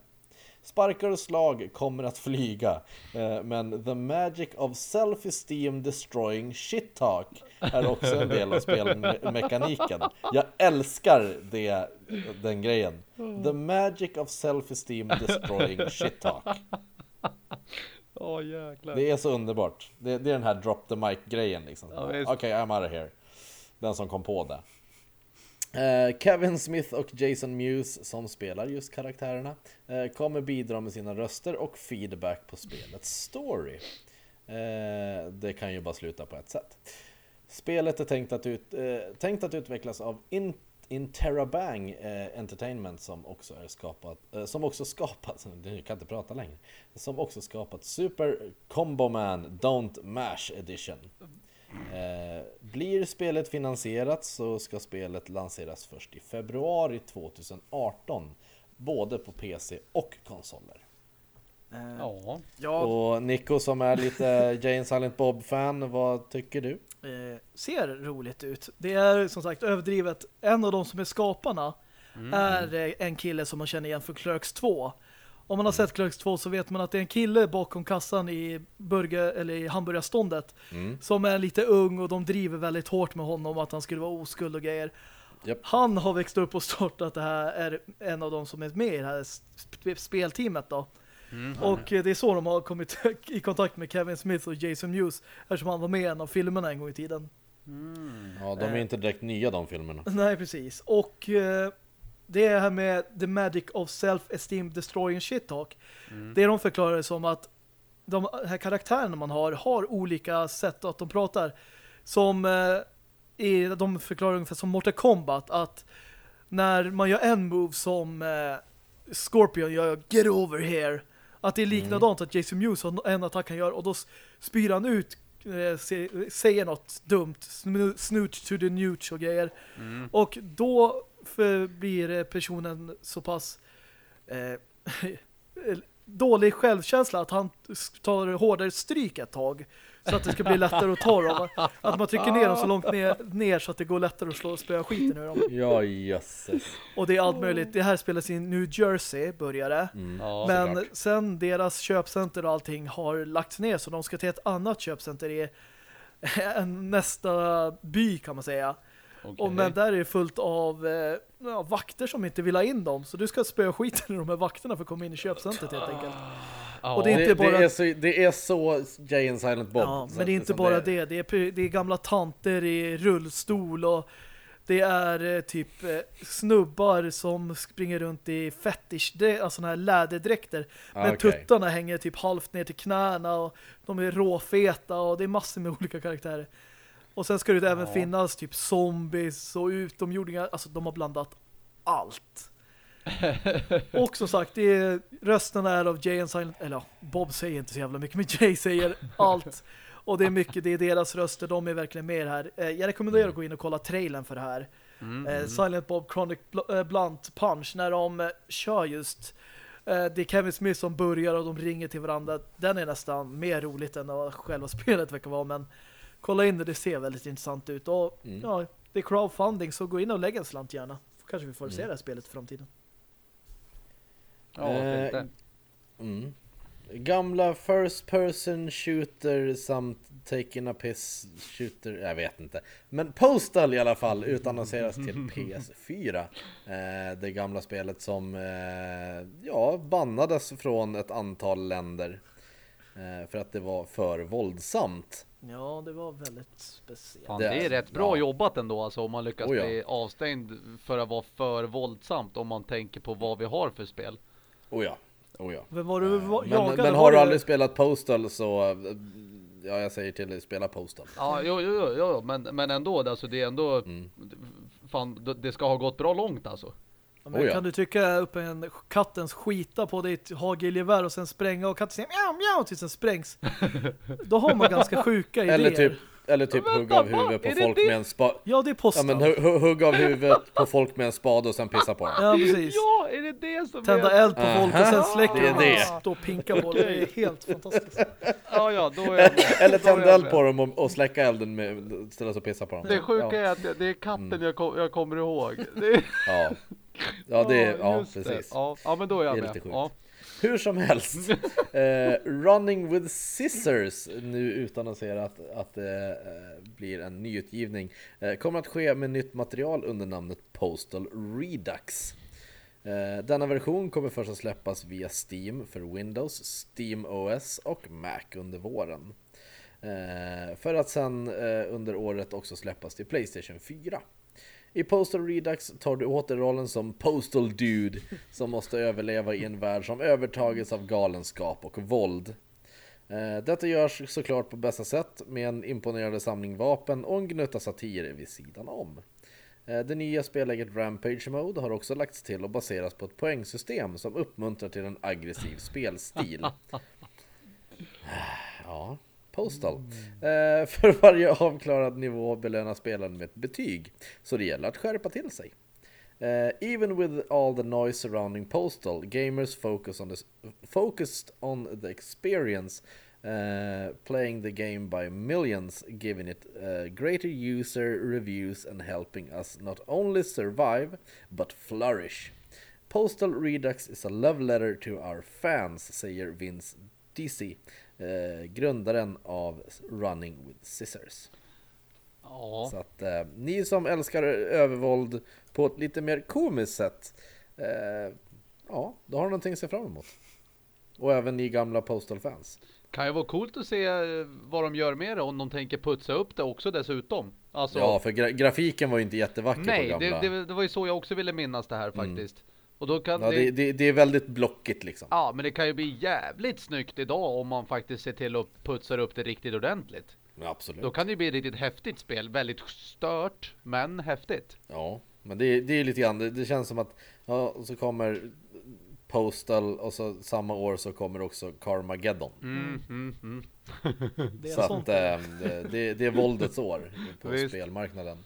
Sparkar och slag kommer att flyga, eh, men the magic of self-esteem destroying shit talk är också en del av spelmekaniken. Jag älskar det, den grejen. The magic of self-esteem destroying shit talk. Jäklar. Det är så underbart. Det, det är den här drop the mic grejen liksom. Ja, Okej, visst. I'm out of here. Den som kom på det. Eh, Kevin Smith och Jason Mewes som spelar just karaktärerna eh, kommer bidra med sina röster och feedback på spelets story. Eh, det kan ju bara sluta på ett sätt. Spelet är tänkt att, ut, eh, tänkt att utvecklas av In Interabang eh, Entertainment som också är skapat, eh, som också skapat, jag kan inte prata längre, som också skapat Super Combo Man Don't Mash Edition. Eh, blir spelet finansierat så ska spelet lanseras först i februari 2018, både på PC och konsoler. Eh, Ja. ja, Och Nico som är lite Jane Silent Bob-fan, vad tycker du? eh, ser roligt ut. Det är som sagt överdrivet. En av de som är skaparna Mm. är eh, en kille som man känner igen från Clerks 2. Om man har sett Clerks 2 så vet man att det är en kille bakom kassan i burger eller i hamburgarståndet Mm. som är lite ung och de driver väldigt hårt med honom att han skulle vara oskuld och grejer. Japp. Han har växt upp och startat det här är en av de som är med i det här sp- spelteamet då. Mm. Och det är så de har kommit i kontakt med Kevin Smith och Jason Mewes eftersom han var med i en av filmerna en gång i tiden. Mm. Ja, de är Eh. inte direkt nya de filmerna. Nej, precis. Och eh, det här med the magic of self-esteem destroying shit talk. Mm. Det de förklarar det som att de här karaktärerna man har har olika sätt att de pratar. som eh, i, de förklarar ungefär som Mortal Kombat att när man gör en move som eh, Scorpion gör get over here att det är likadant att Jason Mewes har en attack han gör och då spyr han ut eh, se, säger något dumt snooch to the newch och grejer Mm. och då för, blir eh, personen så pass eh, dålig självkänsla att han tar hårdare stryk ett tag så att det ska bli lättare att ta dem. Att man trycker ner dem så långt ner, ner så att det går lättare att slå och spöa skiten ur dem. Ja, jösses. Och det är allt möjligt. Det här spelas i New Jersey, började. Ja, Men såklart. sen deras köpcenter och allting har lagts ner så de ska till ett annat köpcenter i en nästa by kan man säga. Okej. Och men där är det fullt av eh, ja, vakter som inte vill ha in dem. Så du ska spöa skiten ur de här vakterna för att komma in i köpcentret helt enkelt. ja. och det är Det, inte bara- det, är så, det är så Jay and Silent Bob. Ja, men det är inte bara det. Det är, det är gamla tanter i rullstol och det är eh, typ eh, snubbar som springer runt i fetish, det är såna här läderdräkter. Ah, Men okej. tuttarna hänger typ halvt ner till knäna och de är råfeta och det är massor med olika karaktärer. Och sen ska det även Ja. finnas typ zombies och utomjordingar. Alltså de har blandat allt. och som sagt, det är, rösten är av Jay and Silent, eller ja, Bob säger inte så jävla mycket, men Jay säger allt. Och det är mycket, det är deras röster, de är verkligen med här. Eh, Jag rekommenderar att gå in och kolla trailern för det här. Mm, Eh, mm. Silent Bob Chronic eh, Blunt Punch, när de kör just det är Kevin Smith som börjar och de ringer till varandra. Den är nästan mer roligt än vad själva spelet verkar vara, men kolla in det, det ser väldigt intressant ut. Och Mm. ja, det är crowdfunding, så gå in och lägg en slant gärna. Kanske vi får se Mm. det här spelet i framtiden. Ja, inte? Mm. Gamla first person shooter samt taking a piss shooter, jag vet inte. Men Postal i alla fall utannonseras till PS4. Eh, det gamla spelet som eh, ja, bannades från ett antal länder. Eh, för att det var för våldsamt. Ja, det var väldigt speciellt. Fan, det det är- rätt bra ja. jobbat ändå alltså om man lyckas Oh ja. bli avstängd för att vara för våldsamt om man tänker på vad vi har för spel. Oh ja, oh ja. Men var du var, Men, jagad, men har du du- aldrig spelat Postal så, eh, ja jag säger till dig, spela Postal. Ja, jo, jo, jo, jo men, men ändå, alltså det är ändå, Mm. fan, det- det ska ha gått bra långt alltså. Ja, men Oh ja. Kan du trycka upp en kattens skita på ditt hagelgevär och sen spränga och katten säger mjau mjau tills den sprängs. Då har man ganska sjuka idéer. Eller typ, eller typ Vänta, hugga av huvudet på Är folk det? med en spa... Ja, det är Ja posten. men hu- hu- hugga av huvudet på folk med en spade och sen pissa på dem. Ja, precis. Ja, är det det som Tända är... eld på folk och sen släcker Det är det. och stå och pinka på det. Det är helt fantastiskt. Ja, ja, då är jag. Eller är tända eld på dem och, och släcka elden med ställa sig och pissa på dem. Det sjuka ja. är att det, det är katten Mm. jag, kom, jag kommer ihåg. Det, Ja, ja, det, är- ja just det. precis. Ja, ja, men då är jag Det är med. lite sjukt. Ja. Hur som helst. Eh, Running with Scissors, nu utannonserat att det eh, blir en nyutgivning, eh, kommer att ske med nytt material under namnet Postal Redux. Eh, denna version kommer först att släppas via Steam för Windows, Steam OS och Mac under våren. Eh, för att sen eh, under året också släppas till Playstation 4. I Postal Redux tar du åter rollen som Postal Dude som måste överleva i en värld som övertagits av galenskap och våld. Eh, Detta görs såklart på bästa sätt med en imponerande samling vapen och en gnutta satir vid sidan om. Eh, Det nya spelläget Rampage Mode har också lagts till och baseras på ett poängsystem som uppmuntrar till en aggressiv spelstil. Ja, Postal. Eh, för varje avklarad nivå belönar spelaren med ett betyg, så det gäller att skärpa till sig. Uh, even with all the noise surrounding Postal, gamers focus on the, focused on the experience uh, playing the game by millions, giving it uh, greater user reviews and helping us not only survive but flourish. Postal Redux is a love letter to our fans, säger Vince DC, eh, grundaren av Running with Scissors. Ja. Så att eh, ni som älskar övervåld på ett lite mer komiskt sätt, eh, ja, då har ni någonting att se fram emot. Och även ni gamla Postal-fans. Kan ju vara coolt att se eh, vad de gör med det om de tänker putsa upp det också dessutom. Alltså, Ja, för gra grafiken var ju inte jättevacker nej, på det, gamla. det, det var ju så jag också ville minnas det här faktiskt. Och då kan ja, det, det, det, det är väldigt blockigt liksom. Ja, men det kan ju bli jävligt snyggt idag om man faktiskt ser till att putsa upp det riktigt ordentligt. Men absolut. Då kan det ju bli ett riktigt häftigt spel. Väldigt stört, men häftigt. Ja, men det, är- det är lite grann, det, det känns som att ja, och så kommer Postal och så samma år så kommer också Carmageddon. Mm, mm, mm. Det är Så sånt. att det, det, det är våldets år på Visst. spelmarknaden.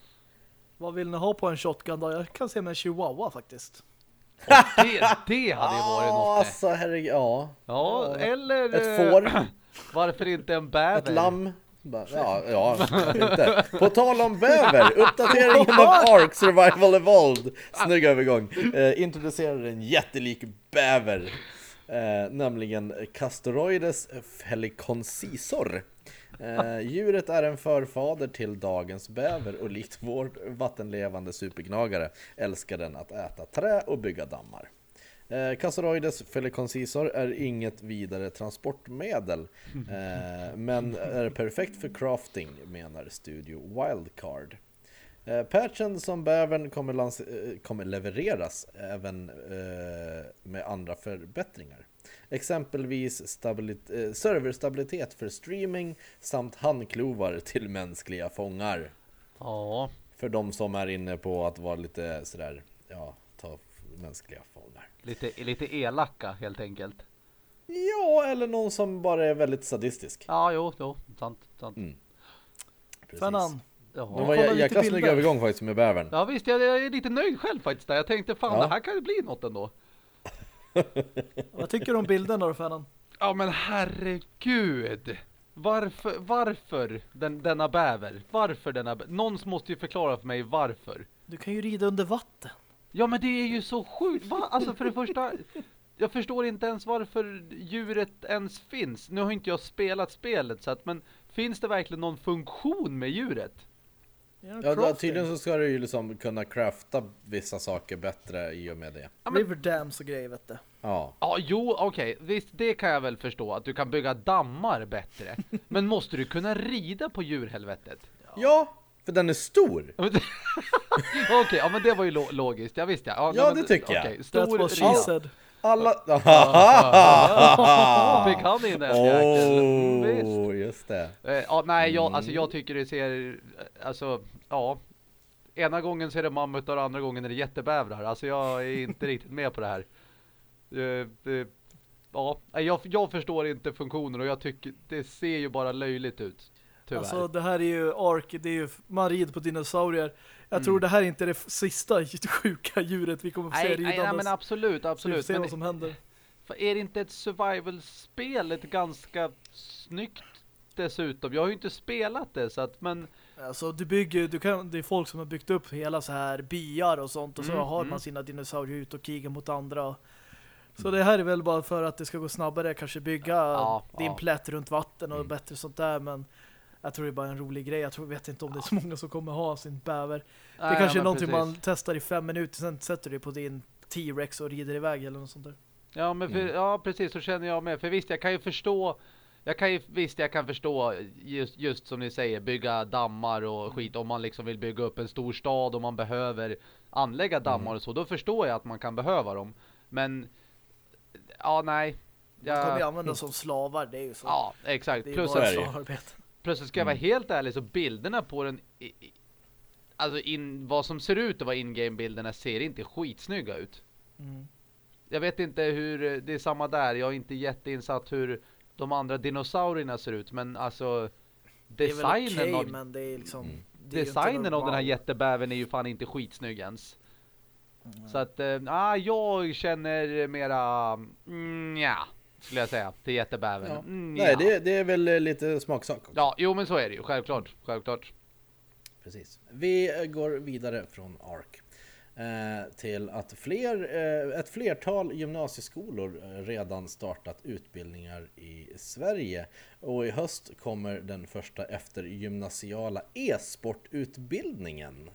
Vad vill ni ha på en shotgun då? Jag kan se med en chihuahua faktiskt. Det, det hade ju varit något. alltså herregud, ja. Ja, eller... Ett eh, får, Varför inte en bäver? ett lamm. Ja, ja, inte. På tal om bäver, uppdateringen av Ark Survival Evolved, snygg övergång, eh, introducerar en jättelik bäver. Eh, nämligen Castoroides feliconcisor. Eh, djuret är en förfader till dagens bäver och likt vår vattenlevande supergnagare älskar den att äta trä och bygga dammar. Eh, Castoroides feliconcisor är inget vidare transportmedel eh, men är perfekt för crafting menar Studio Wildcard. Eh, patchen som bävern kommer, lans- eh, kommer levereras även eh, med andra förbättringar. Exempelvis stabilit- eh, serverstabilitet för streaming samt handklovar till mänskliga fångar. Ja, För de som är inne på att vara lite sådär, ja, ta mänskliga fångar. lite, lite elaka helt enkelt. Ja, eller någon som bara är väldigt sadistisk. Ja, jo, jo, sant, sant. Mm. Precis. Fanan, Det Jaha. var Kolla jä- lite jäkla snygg övergång faktiskt med bävern. Ja visst, jag, jag är lite nöjd själv faktiskt där. Jag tänkte fan, Ja. det här kan ju bli något ändå. vad tycker du om bilden då Fanan? Ja men herregud! Varför, varför den, denna bäver? Varför denna bä- Någon måste ju förklara för mig varför. Du kan ju rida under vatten. Ja men det är ju så sjukt. Va? Alltså för det första, jag förstår inte ens varför djuret ens finns. Nu har inte jag spelat spelet så att, men finns det verkligen någon funktion med djuret? Ja, Ja, tydligen så ska du ju liksom kunna crafta vissa saker bättre i och med det. Ja, men- River dams och grejer vet du. Ja. Ja, jo, okej. Visst, det kan jag väl förstå. Att du kan bygga dammar bättre. Men måste du kunna rida på djurhelvetet? Ja, för den är stor! Okej, ja men det var ju lo- logiskt. Ja visst ja. Ja, Ja, men- det tycker jag. okej, That's Stor what she said. Alla... Fick han in den jäkeln? Oh, just det. Eh, ja, nej, jag, alltså Mm. jag tycker det ser, alltså, ja. Ena gången så är det mammutar och andra gången är det jättebävrar. Alltså jag är inte riktigt med på det här. Eh, eh, ja, jag, jag förstår inte funktionen och jag tycker det ser ju bara löjligt ut. Tyvärr. Alltså det här är ju Ark, det är ju man rider på dinosaurier. Jag Mm. tror det här är inte det sista sjuka djuret vi kommer få se nej, nej, ridandes. men absolut, Så vi får absolut. se Men vad som händer. Är det inte ett survival-spel ett ganska snyggt dessutom? Jag har ju inte spelat det så att, men Alltså du bygger, du kan, det är folk som har byggt upp hela så här byar och sånt och så Mm, har mm. man sina dinosaurier ut och krigar mot andra. Så det här är väl bara för att det ska gå snabbare, kanske bygga Ja, din ja. plätt runt vatten och Mm. bättre sånt där, men jag tror det är bara en rolig grej. Jag tror, vet inte om det är så många som kommer ha sin bäver. Det Nej, kanske är men någonting precis. man testar i fem minuter, sen sätter du på din T-Rex och rider iväg eller något sånt där. Ja, men för, Mm. ja, precis så känner jag med. För visst, jag kan ju förstå jag kan ju, visst jag kan förstå just, just som ni säger bygga dammar och skit om man liksom vill bygga upp en stor stad och man behöver anlägga dammar Mm. och så. Då förstår jag att man kan behöva dem. Men ja, nej. De kommer ju Jag, använda som slavar, det är ju så. ja, exakt. det är Plus bara är Plus ska jag vara Mm. helt ärlig så bilderna på den i, i, Alltså in, vad som ser ut att vara in-game-bilderna ser inte skitsnygga ut. Mm. Jag vet inte hur, det är samma där, jag är inte jätteinsatt hur de andra dinosaurierna ser ut men alltså Det är väl designen okej, av, men det är liksom... Mm. det är designen av den här jättebäven är ju fan inte skitsnygg ens. Mm. Så att, ah, jag känner mera, mm, ja, skulle jag säga, till jättebäven. Ja. Mm, Nej, ja. det, det är väl eh, lite smaksak också. Ja, jo men så är det ju, självklart, självklart. Precis. Vi eh, går vidare från ARK. Eh, till att fler, eh, ett flertal gymnasieskolor eh, redan startat utbildningar i Sverige. Och i höst kommer den första eftergymnasiala e-sportutbildningen.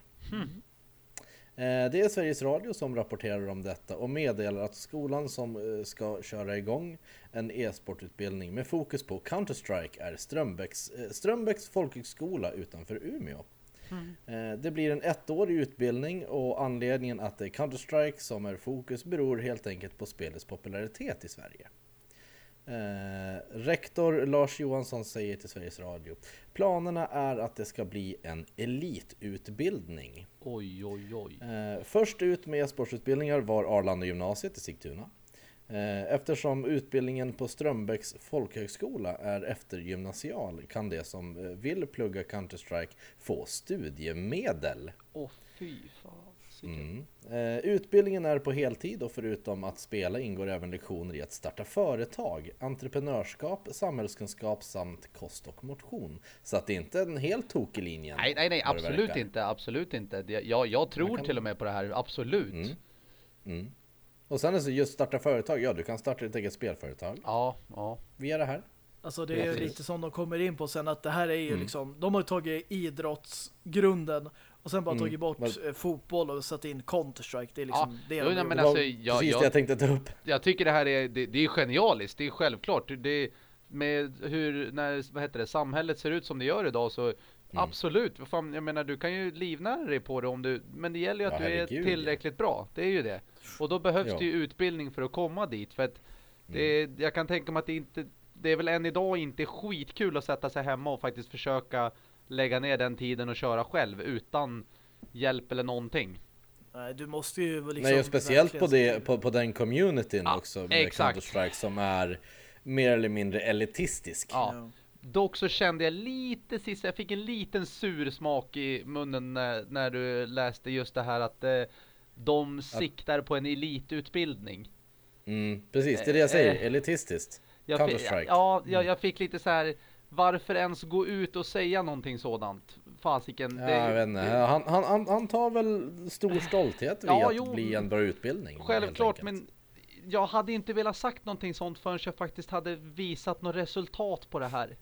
Eh, Det är Sveriges Radio som rapporterar om detta och meddelar att skolan som ska köra igång en e-sportutbildning med fokus på Counter-Strike är Strömbäcks, eh, Strömbäcks folkhögskola utanför Umeå. Eh, Det blir en ettårig utbildning och anledningen att det är Counter-Strike som är fokus beror helt enkelt på spelets popularitet i Sverige. Eh, rektor Lars Johansson säger till Sveriges Radio Planerna är att det ska bli en elitutbildning. Oj, oj, oj. Eh, först ut med e-sportsutbildningar var Arlanda gymnasiet i Sigtuna. Eh, eftersom utbildningen på Strömbäcks folkhögskola är eftergymnasial kan de som eh, vill plugga Counter-Strike få studiemedel. Åh, fy fan. Mm. Eh, utbildningen är på heltid och förutom att spela ingår även lektioner i att starta företag, entreprenörskap, samhällskunskap samt kost och motion. Så att det inte är en helt tokig linje. Nej, nej, nej, absolut inte, absolut inte. Jag, jag tror kan- till och med på det här, absolut. Mm. Mm. Och sen är det just starta företag, ja du kan starta ditt eget spelföretag Ja, ja. via det här. Alltså det är lite som de kommer in på sen att det här är ju Mm. liksom, de har tagit idrottsgrunden och sen bara Mm. tagit bort Men- eh, fotboll och satt in Counter-Strike. Det är liksom det jo, nej, men alltså, jag- precis jag- det jag tänkte ta upp. Jag tycker det här är, det, det är genialiskt, det är självklart. Det, med hur, när, vad heter det, samhället ser ut som det gör idag så Mm. absolut. Fan, jag menar, du kan ju livnära dig på det om du, men det gäller ju att Ja, du är herregud, tillräckligt bra. Det är ju det. Och då behövs Ja. det ju utbildning för att komma dit. För att det, Mm. jag kan tänka mig att det inte, det är väl än idag inte skitkul att sätta sig hemma och faktiskt försöka lägga ner den tiden och köra själv utan hjälp eller någonting. Nej, du måste ju liksom Nej, speciellt på, det, på, på den communityn Ja, också med. Counter-Strike som är mer eller mindre elitistisk. Ja. Ja. Dock så kände jag lite sist, jag fick en liten sur smak i munnen när, när du läste just det här att eh, de siktar på en elitutbildning. Mm, precis, det är det jag säger, Eh, elitistiskt. Jag Counter-Strike. Ja, Mm. jag, jag fick lite så här. Varför ens gå ut och säga någonting sådant? Fasiken. Ja, det- jag vet inte. Han, han, han, tar väl stor stolthet vid Ja, att jo, bli en bra utbildning. Självklart, men jag hade inte velat sagt någonting sånt förrän jag faktiskt hade visat något resultat på det här.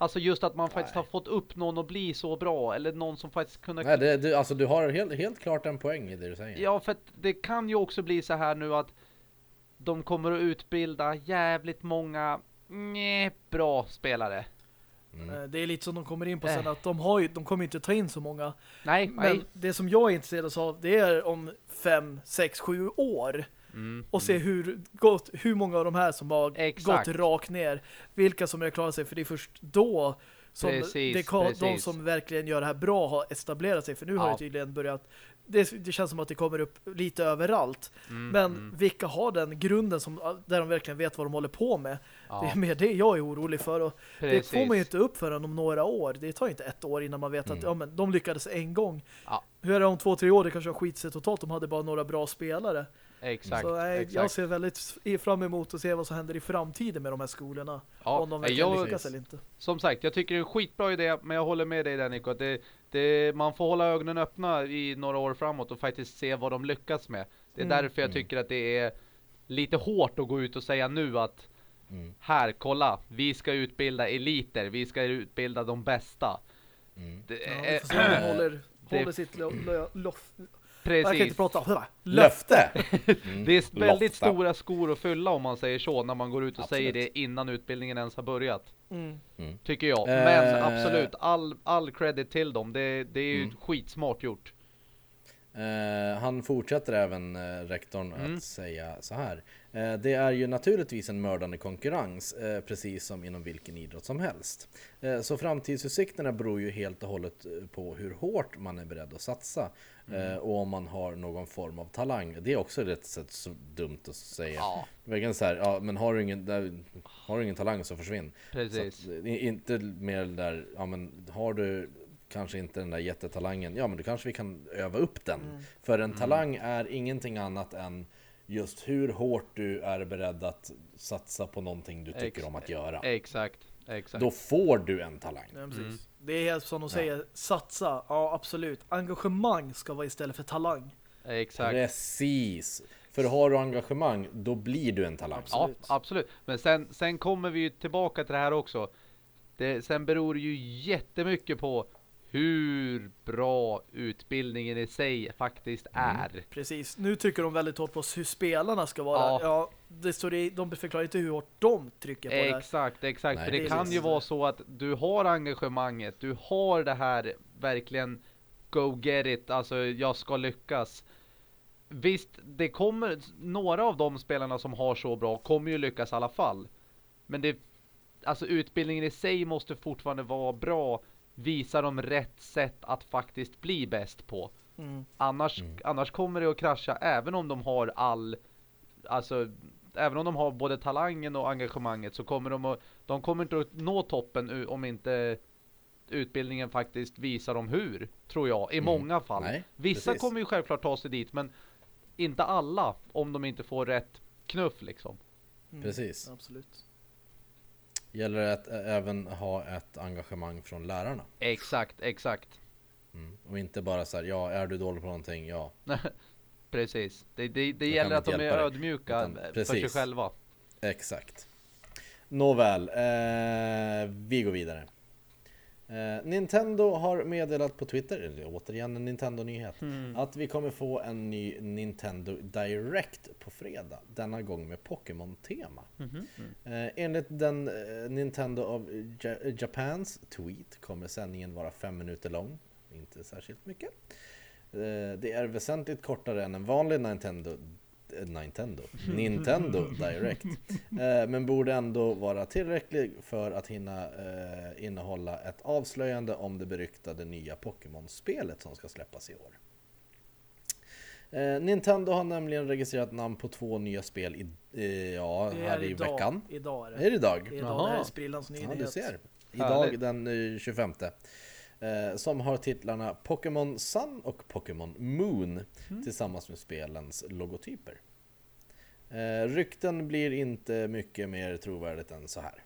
Alltså just att man faktiskt Nej. har fått upp någon att bli så bra eller någon som faktiskt kunde Nej, det, du, alltså, du har helt, helt klart en poäng i det du säger. Ja, för att det kan ju också bli så här nu att de kommer att utbilda jävligt många nj, bra spelare. Mm. Eh, Det är lite som de kommer in på sen Äh. att de har ju, de kommer inte ta in så många. Nej, nej. Men det som jag är intresserad av det är om fem, sex, sju år Mm. och se hur, gått, hur många av de här som har Exakt. gått rakt ner. Vilka som har klarat sig, för det är först då som Precis, det, kan- de som verkligen gör det här bra har etablerat sig. För nu har Ja. det tydligen börjat, det, det känns som att det kommer upp lite överallt. Mm, Men mm. vilka har den grunden som, där de verkligen vet vad de håller på med? Ja, Det är mer det jag är orolig för. Och det precis. får man ju inte upp förrän om några år. Det tar ju inte ett år innan man vet att Mm. ja, men de lyckades en gång. Ja. Hur är det om två, tre år? Det kanske har skit sig totalt. De hade bara några bra spelare. Exakt, så nej, exakt. jag ser väldigt fram emot att se vad som händer i framtiden med de här skolorna. Ja, om de verkligen jag- lyckas eller inte. Som sagt, jag tycker det är en skitbra idé, men jag håller med dig där Nico. Det, det, man får hålla ögonen öppna i några år framåt och faktiskt se vad de lyckas med. Det är Mm. därför jag Mm. tycker att det är lite hårt att gå ut och säga nu att Mm. här, kolla, vi ska utbilda eliter, vi ska utbilda de bästa. Mm. Det, Ja, vi får se om de håller, det- håller sitt lo, lo, lof, Jag kan inte precis. prata. Löfte! Mm. Det är väldigt Lofta. stora skor att fylla om man säger så, när man går ut och Absolut. säger det innan utbildningen ens har börjat. Mm. Tycker jag. Men Eh. absolut, all, all credit till dem. Det, det är ju Mm. skitsmart gjort. Eh, han fortsätter även, eh, rektorn, Mm. att säga så här. Eh, det är ju naturligtvis en mördande konkurrens, precis som inom vilken idrott som helst. Så framtidsutsikterna beror ju helt och hållet på hur hårt man är beredd att satsa. Mm. Eh, och om man har någon form av talang. Det är också rätt sätt så dumt att säga. Ja, Verkligen så här, ja men har du ingen, där, har du ingen talang så försvinn. Så precis. att, i- inte mer där, ja men har du kanske inte den där jättetalangen, ja men då kanske vi kan öva upp den. Mm. För en talang är ingenting annat än just hur hårt du är beredd att satsa på någonting du tycker Ex- om att göra. Exakt, exakt. Då får du en talang. Ja, precis. Mm. Det är helt som de säger, satsa. Ja, absolut. Engagemang ska vara istället för talang. Exakt. Precis! För har du engagemang, då blir du en talang. Absolut. Ja, absolut. Men sen, sen kommer vi ju tillbaka till det här också. Det, sen beror det ju jättemycket på hur bra utbildningen i sig faktiskt Mm. är. Precis. Nu trycker de väldigt hårt på hur spelarna ska vara. Ja. Ja, det står i, de förklarar inte hur hårt de trycker på det. Exakt, exakt. Nej, För det precis. kan ju vara så att du har engagemanget, du har det här verkligen go get it, alltså jag ska lyckas. Visst, det kommer några av de spelarna som har så bra kommer ju lyckas i alla fall. Men det, alltså utbildningen i sig måste fortfarande vara bra. Visa dem rätt sätt att faktiskt bli bäst på. Mm. Annars, Mm. annars kommer det att krascha även om de har all alltså även om de har både talangen och engagemanget så kommer de att de kommer inte att nå toppen om inte utbildningen faktiskt visar dem hur, tror jag, i Mm. många fall. Nej, Vissa precis. kommer ju självklart ta sig dit, men inte alla om de inte får rätt knuff liksom. Mm. Precis. Absolut. Gäller det att även ha ett engagemang från lärarna. Exakt, exakt. Mm. Och inte bara så här, ja, är du dålig på någonting? Ja. Precis. Det, det, det gäller att de är dig. ödmjuka Utan- för sig själva. Exakt. Nåväl, eh, vi går vidare. Eh, Nintendo har meddelat på Twitter, återigen en Nintendo-nyhet, att vi kommer få en ny Nintendo Direct på fredag. Denna gång med Pokémon-tema. Eh, enligt den eh, Nintendo of Ja- Japans tweet kommer sändningen vara fem minuter lång. Inte särskilt mycket. Eh, det är väsentligt kortare än en vanlig Nintendo Nintendo, Nintendo Direct. Eh, men borde ändå vara tillräcklig för att hinna eh, innehålla ett avslöjande om det beryktade nya Pokémon-spelet som ska släppas i år. Eh, Nintendo har nämligen registrerat namn på två nya spel i, eh, ja, Det här är i idag. veckan. Idag är det. Är det idag? Det är idag. Jaha. Det här är sprillans nyhet. Ja, du ser. Idag Härligt. den eh, 25. Eh, som har titlarna Pokémon Sun och Pokémon Moon tillsammans med spelens logotyper. Eh, rykten blir inte mycket mer trovärdigt än så här.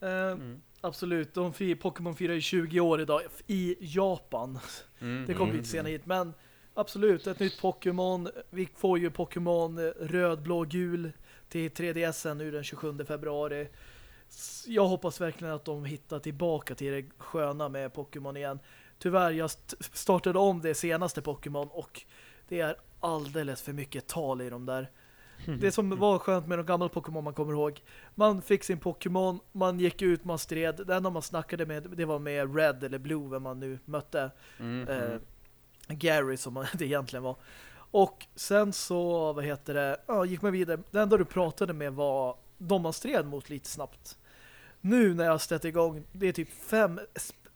Eh, Mm. Absolut. De Pokémon firar ju 20 år idag i Japan. Mm. Det kommer vi inte senare hit. Men absolut, ett nytt Pokémon. Vi får ju Pokémon eh, röd, blå, gul till 3DSen nu den 27 februari. Jag hoppas verkligen att de hittar tillbaka till det sköna med Pokémon igen. Tyvärr, jag st- startade om det senaste Pokémon och det är alldeles för mycket tal i de där. Det som var skönt med de gamla Pokémon man kommer ihåg. Man fick sin Pokémon, man gick ut, man stred. Det enda man snackade med, det var med Red eller Blue, vem man nu mötte. Mm. Eh, Gary som det egentligen var. Och sen så, vad heter det, ja, gick man vidare. Det enda du pratade med var de man stred mot lite snabbt. Nu när jag har ställt igång, det är typ fem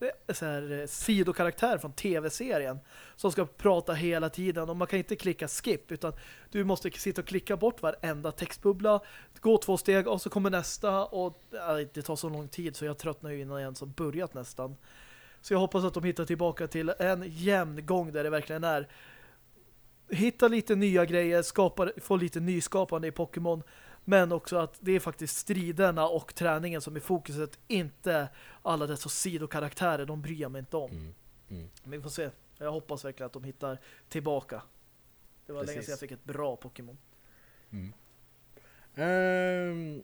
eh, så här, eh, sidokaraktär sidokaraktärer från tv-serien som ska prata hela tiden och man kan inte klicka skip utan du måste sitta och klicka bort varenda textbubbla gå två steg och så kommer nästa och det tar så lång tid så jag tröttnar ju innan jag ens har börjat nästan. Så jag hoppas att de hittar tillbaka till en jämn gång där det verkligen är hitta lite nya grejer, skapa, få lite nyskapande i Pokémon men också att det är faktiskt striderna och träningen som är fokuset, inte alla dessa sidokaraktärer, de bryr jag mig inte om. Mm. Mm. Men vi får se. Jag hoppas verkligen att de hittar tillbaka. Det var länge Precis. sedan jag fick ett bra Pokémon. Ehm,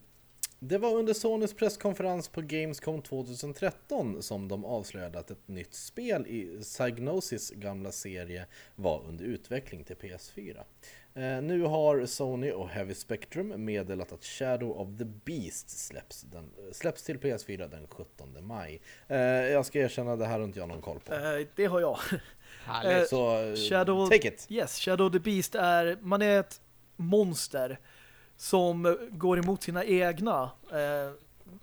det var under Sonys presskonferens på Gamescom 2013 som de avslöjade att ett nytt spel i Psygnosis gamla serie var under utveckling till PS4. Eh, nu har Sony och Heavy Spectrum meddelat att Shadow of the Beast släpps, den, släpps till PS4 den 17 maj. Eh, jag ska erkänna, det här har inte jag någon koll på. Eh, det har jag. Härligt. Så Shadow- take it! Yes, Shadow the Beast är man är ett monster som går emot sina egna.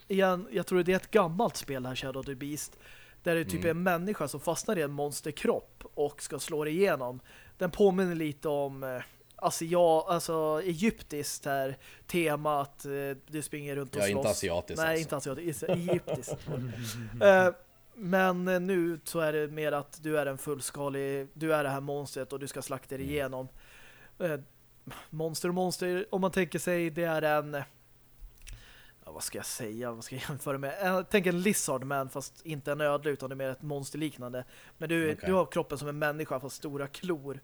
Igen, jag tror det är ett gammalt spel här Shadow the Beast där det typ är en människa som fastnar i en monsterkropp och ska slå det igenom. Den påminner lite om eh, Asia, alltså egyptiskt här tema att eh, du springer runt och Jag är slåss. inte asiatisk Nej, alltså. inte asiatiskt, egyptiskt. Eh, men eh, nu så är det mer att du är en fullskalig, du är det här monstret och du ska slakta Mm. det igenom. Eh, monster och monster, om man tänker sig det är en ja, vad ska jag säga, vad ska jag jämföra med? Tänker en lizard man fast inte en ödla utan det är mer ett monsterliknande. Men du, Okej. du har kroppen som en människa fast stora klor.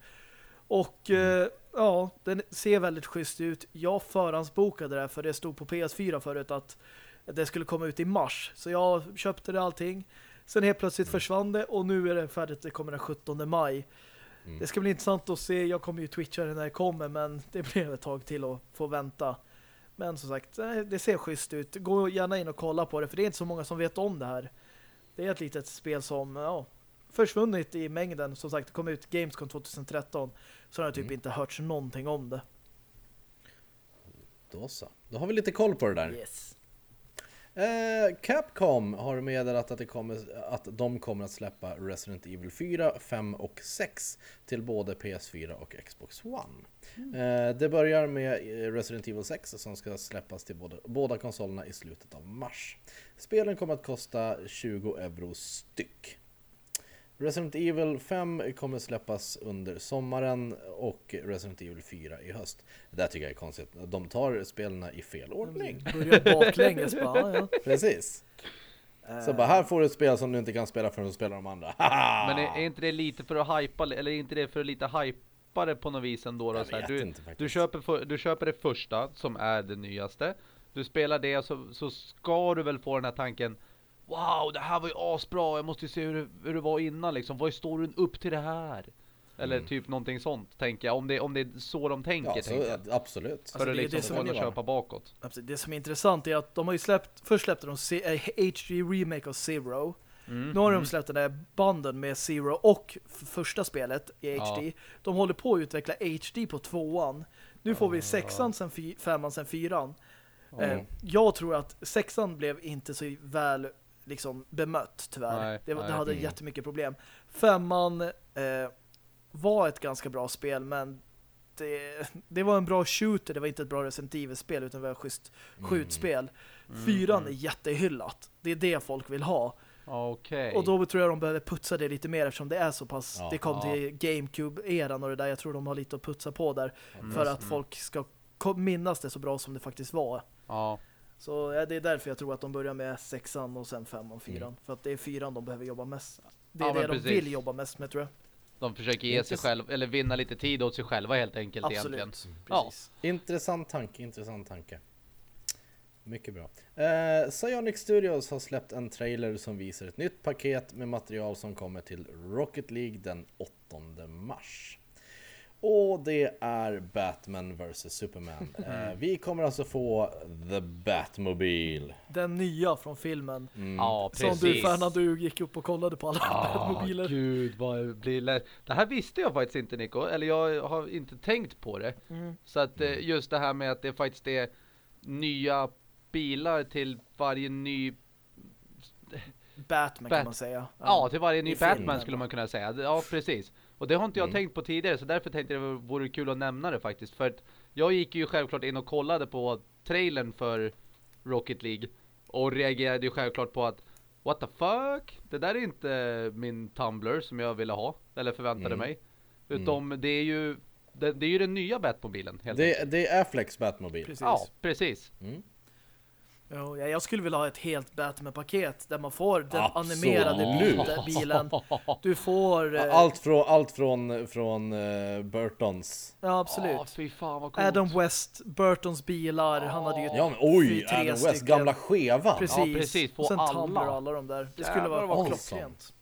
Och Mm. ja, den ser väldigt schysst ut. Jag förhandsbokade det för det stod på PS4 förut att det skulle komma ut i mars. Så jag köpte det allting. Sen helt plötsligt försvann det och nu är det färdigt. Det kommer den 17 maj. Mm. Det ska bli intressant att se. Jag kommer ju twitcha det när det kommer men det blev ett tag till att få vänta. Men som sagt, eh, det ser schysst ut. Gå gärna in och kolla på det för det är inte så många som vet om det här. Det är ett litet spel som ja, försvunnit i mängden. Som sagt, det kom ut Gamescom 2013 så har jag typ Mm. inte hört någonting om det. Då så. Då har vi lite koll på det där. Yes. Eh, Capcom har meddelat att, det kommer, att de kommer att släppa Resident Evil 4, 5 och 6 till både PS4 och Xbox One. Eh, det börjar med eh, Resident Evil 6 som ska släppas till både, båda konsolerna i slutet av mars. Spelen kommer att kosta 20 euro styck. Resident Evil 5 kommer släppas under sommaren och Resident Evil 4 i höst. Det där tycker jag är konstigt. De tar spelen i fel ordning. Börjar baklänges bara, ja. Precis. Så bara här får du ett spel som du inte kan spela förrän du spelar de andra. Men är, är inte det lite för att hypa, eller är inte det för att lite hypa det på något vis ändå? Då, Jag så här, vet du, inte faktiskt. du, köper för, du köper det första som är det nyaste. Du spelar det så, så ska du väl få den här tanken Wow, det här var ju asbra, jag måste ju se hur det, hur det var innan liksom. Vad är storyn upp till det här? Eller Mm. typ någonting sånt, tänker jag. Om det, om det är så de tänker, Ja, tänker så, absolut. Alltså, För det liksom det som att köpa bakåt. Absolut. Det som är intressant är att de har ju släppt, först släppte de C- eh, HD Remake av Zero. Mm. Nu har de släppt den där banden med Zero och första spelet i HD. Ja. De håller på att utveckla HD på tvåan. Nu får vi sexan, sen fy, femman, sen fyran. Eh, jag tror att sexan blev inte så väl liksom bemött tyvärr. Nej, det, var- det nej. hade Mm. jättemycket problem. Femman eh, var ett ganska bra spel men det, det var en bra shooter, det var inte ett bra Resident Evil-spel utan det var ett schysst Mm. skjutspel. Fyran är jättehyllat. Det är det folk vill ha. Okej. Och då tror jag de behöver putsa det lite mer eftersom det är så pass, Ja. det kom Ja. till Gamecube-eran och det där, jag tror de har lite att putsa på där Mm. för att folk ska minnas det så bra som det faktiskt var. Ja. Så ja, det är därför jag tror att de börjar med sexan och sen femman och fyran. Mm. För att det är fyran de behöver jobba mest. Det är Ja, det men de precis. vill jobba mest med tror jag. De försöker ge sig Intress- själv, eller vinna lite tid åt sig själva helt enkelt Absolut. egentligen. Ja. Precis. Intressant tanke, intressant tanke. Mycket bra. Eh, Psyonic Studios har släppt en trailer som visar ett nytt paket med material som kommer till Rocket League den 8 mars. Och det är Batman vs Superman. Eh, vi kommer alltså få The Batmobile. Den nya från filmen. Mm. Ja, Som precis. du Fernand, du gick upp och kollade på alla Ah, mobiler. gud vad blir lä- Det här visste jag faktiskt inte Nico, eller jag har inte tänkt på det. Mm. Så att eh, just det här med att det faktiskt är nya bilar till varje ny, Batman Bat- kan man säga. ja, till varje ny i Batman filmen. skulle man kunna säga. Ja, precis. Och det har inte jag Mm. tänkt på tidigare, så därför tänkte jag det vore kul att nämna det faktiskt. För att jag gick ju självklart in och kollade på trailern för Rocket League och reagerade ju självklart på att What the fuck? Det där är inte min Tumblr som jag ville ha, eller förväntade Mm. mig. Utom det är ju det, det är ju den nya Batmobilen helt enkelt. Det, det är Afflecks Batmobile. Precis. Ja, precis. Mm. Ja, jag skulle vilja ha ett helt Batman-paket där man får den Absolut. animerade bil- bilen. Du får... eh, Allt från, allt från, från eh, Burtons. Ja, absolut. Fy fan. Adam West, Burtons bilar, han hade ju Ja men oj, tre Adam West, stycken. gamla skevan. Precis. Ja, precis, på och sen alla. Tumblr alla de där. Det skulle vara vad klockrent.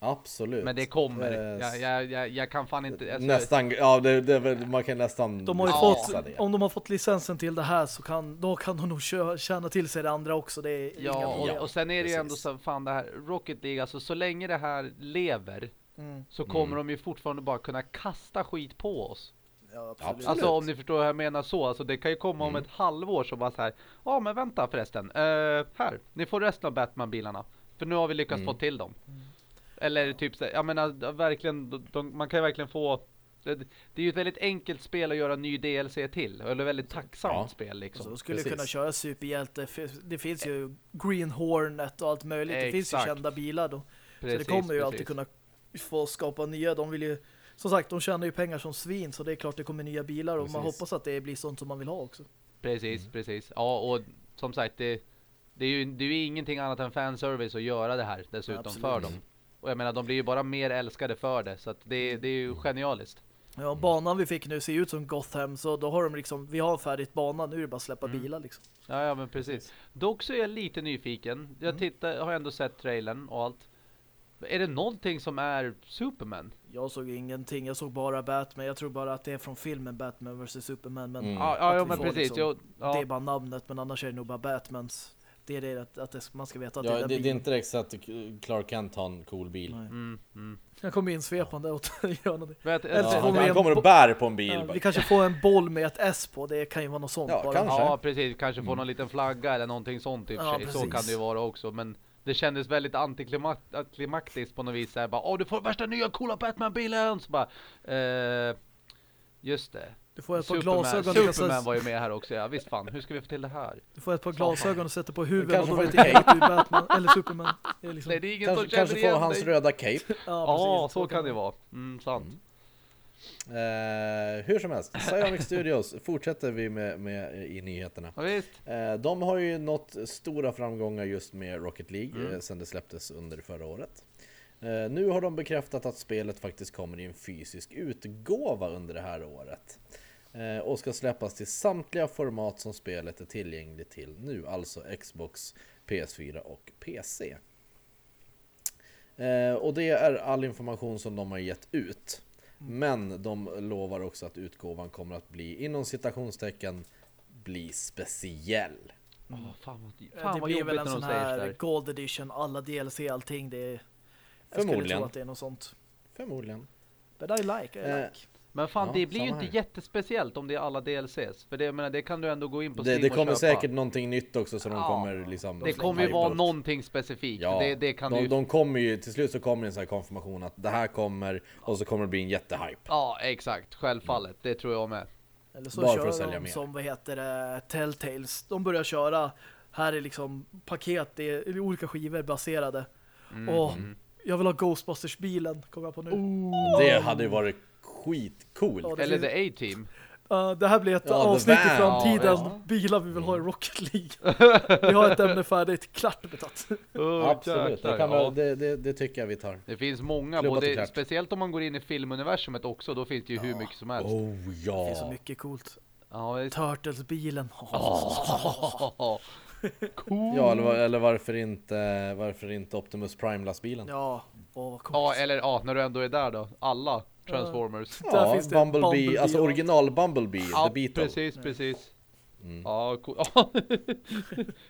Absolut. Men det kommer. Eh, Jag, jag, jag, jag kan fan inte... alltså- Nästan, ja det, det, man kan nästan De har ju Ja. fått, det. om de har fått licensen till det här så kan, då kan de nog tjäna till sig det andra också. Det är Ja, och, och sen är det ju ändå så, fan det här Rocket League, alltså så länge det här lever Mm. så kommer de ju fortfarande bara kunna kasta skit på oss. Ja, absolut. Alltså om ni förstår vad jag menar så, alltså det kan ju komma om Mm. ett halvår så bara så här. Ja men vänta förresten, eh, här, ni får resten av Batman-bilarna. För nu har vi lyckats Mm. få till dem. Eller typ så, jag menar verkligen, de, de, man kan ju verkligen få det, det är ju ett väldigt enkelt spel att göra ny DLC till. Eller väldigt tacksamt Ja. spel liksom. Så skulle Precis. kunna köra superhjälte. Det finns ju Green Hornet och allt möjligt. Det finns ju Exakt. kända bilar då. Precis, så det kommer ju alltid precis. kunna få skapa nya. De vill ju, som sagt, de tjänar ju pengar som svin så det är klart det kommer nya bilar och man Precis. hoppas att det blir sånt som man vill ha också. Precis, Mm. precis. Ja, och som sagt, det, det, är ju, det är ju ingenting annat än fanservice att göra det här dessutom Absolut. för dem. Och jag menar, de blir ju bara mer älskade för det, så att det, det är ju genialiskt. Ja, banan vi fick nu ser ut som Gotham så då har de liksom, vi har färdigt banan, nu är det bara att släppa Mm. bilar liksom. Ja, ja men precis. Dock så är jag lite nyfiken. Jag Mm. tittar, har ändå sett trailern och allt. Är det någonting som är Superman? Jag såg ingenting, jag såg bara Batman. Jag tror bara att det är från filmen Batman vs Superman. Men Mm. Ja, ja, ja men precis. liksom- Jo, ja. det är bara namnet, men annars är det nog bara Batmans Det är det att, att det, man ska veta att det är Ja, den det, det är bilen. inte direkt så att Clark Kent har en cool bil. Nej. Mm, mm. Han kommer in svepande och gör någonting. Vet, Eller så Ja, han, vi han kommer och bär på en bil. Ja, vi kanske får en boll med ett S på, det kan ju vara något sånt Ja, bara. kanske. Ja, precis. Kanske få någon liten flagga eller någonting sånt i för Ja. Så kan det ju vara också. Men det kändes väldigt antiklimaktiskt på något vis. Såhär bara, åh du får värsta nya coola Batman-bilen! Så bara, eh, just det. Du får ett par Superman, glasögon Superman sätta- var ju med här också. Ja, visst fan, hur ska vi få till det här? Du får ett par glasögon och sätter på huvudet och då får vet en jag att du är Batman eller Superman. Det är liksom, Nej, det är ingen Kanske, som känner kanske igen få hans röda cape. ja, Ja, så kan det vara. Mm, sant. Eh, hur som helst, Psyonic Studios fortsätter vi med, med i nyheterna. Ja, visst. Eh, de har ju nått stora framgångar just med Rocket League eh, sen det släpptes under förra året. Eh, nu har de bekräftat att spelet faktiskt kommer i en fysisk utgåva under det här året. Eh, och ska släppas till samtliga format som spelet är tillgängligt till nu, alltså Xbox, PS4 och PC. Eh, och det är all information som de har gett ut. Men de lovar också att utgåvan kommer att bli, inom citationstecken, bli speciell. Åh, fan vad, Ja, fan det vad blir väl en sån säger här. Gold Edition, alla DLC, allting. Det är, jag skulle Förmodligen. tro att det är något sånt. Förmodligen. But I like, I Eh, like. Men fan, Ja, det blir ju inte här. jättespeciellt om det är alla DLCs. För det, jag menar, det kan du ändå gå in på Det, Steam det och kommer köpa. säkert någonting nytt också så de Ja. kommer liksom Det kommer ju vara någonting specifikt. Ja, Det, det kan de, du... de kommer ju, till slut så kommer en sån här konfirmation att det här kommer och så kommer det bli en jättehype. Ja, exakt. Självfallet. Det tror jag med. Eller så bara för kör att sälja de mer. som, vad heter det, Telltales. De börjar köra, här är liksom paket, det är olika skivor baserade. Mm. Och jag vill ha Ghostbusters-bilen, kommer jag på nu. Det hade ju varit skitcoolt. Ja, det Eller finns- The A-Team. Ja, det här blir ett Ja, avsnitt i framtiden. Ja, Bilar vi vill ha i Rocket League. vi har ett ämne färdigt, klart betatt. Oh, Absolut, det, kan ja. väl, det, det, det tycker jag vi tar. Det finns många, både, speciellt om man går in i filmuniversumet också, då finns det ju hur mycket som helst. Oh Det finns så ja! mycket coolt. Ja, visst. Turtles-bilen. cool. Ja, eller, eller varför inte, varför inte Optimus Prime-lastbilen? Ja, åh vad coolt. Ja, eller ja, när du ändå är där då. Alla Transformers. Ja, finns det Bumblebee, Bumblebee alltså och- original Bumblebee, Ja, The Beetle. precis, precis. Mm. Ja, cool.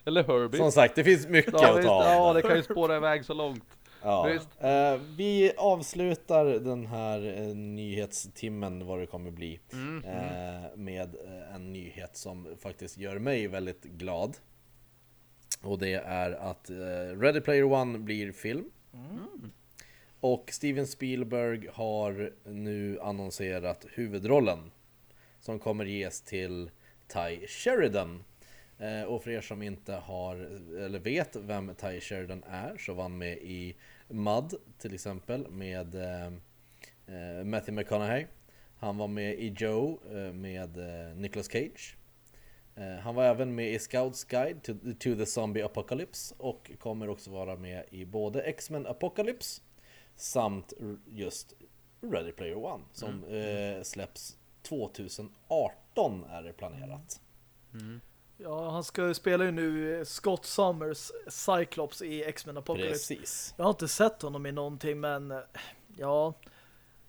eller Herbie. Som sagt, det finns mycket Ja, att ta av. ja, det kan ju spåra iväg så långt. Ja. Visst. Eh, vi avslutar den här eh, nyhetstimmen, vad det kommer bli, Mm, eh, med en nyhet som faktiskt gör mig väldigt glad. Och det är att eh, Ready Player One blir film. Och Steven Spielberg har nu annonserat huvudrollen som kommer ges till Ty Sheridan. Eh, och för er som inte har eller vet vem Ty Sheridan är så var han med i Mud till exempel med eh, Matthew McConaughey. Han var med i Joe med Nicolas Cage. Eh, han var även med i Scouts Guide to, to the Zombie Apocalypse och kommer också vara med i både X-Men Apocalypse samt just Ready Player One som eh, släpps 2018 är det planerat. Ja, han ska spela ju nu Scott Summers Cyclops i X-Men Apocalypse. Precis. Jag har inte sett honom i någonting, men eh, ja...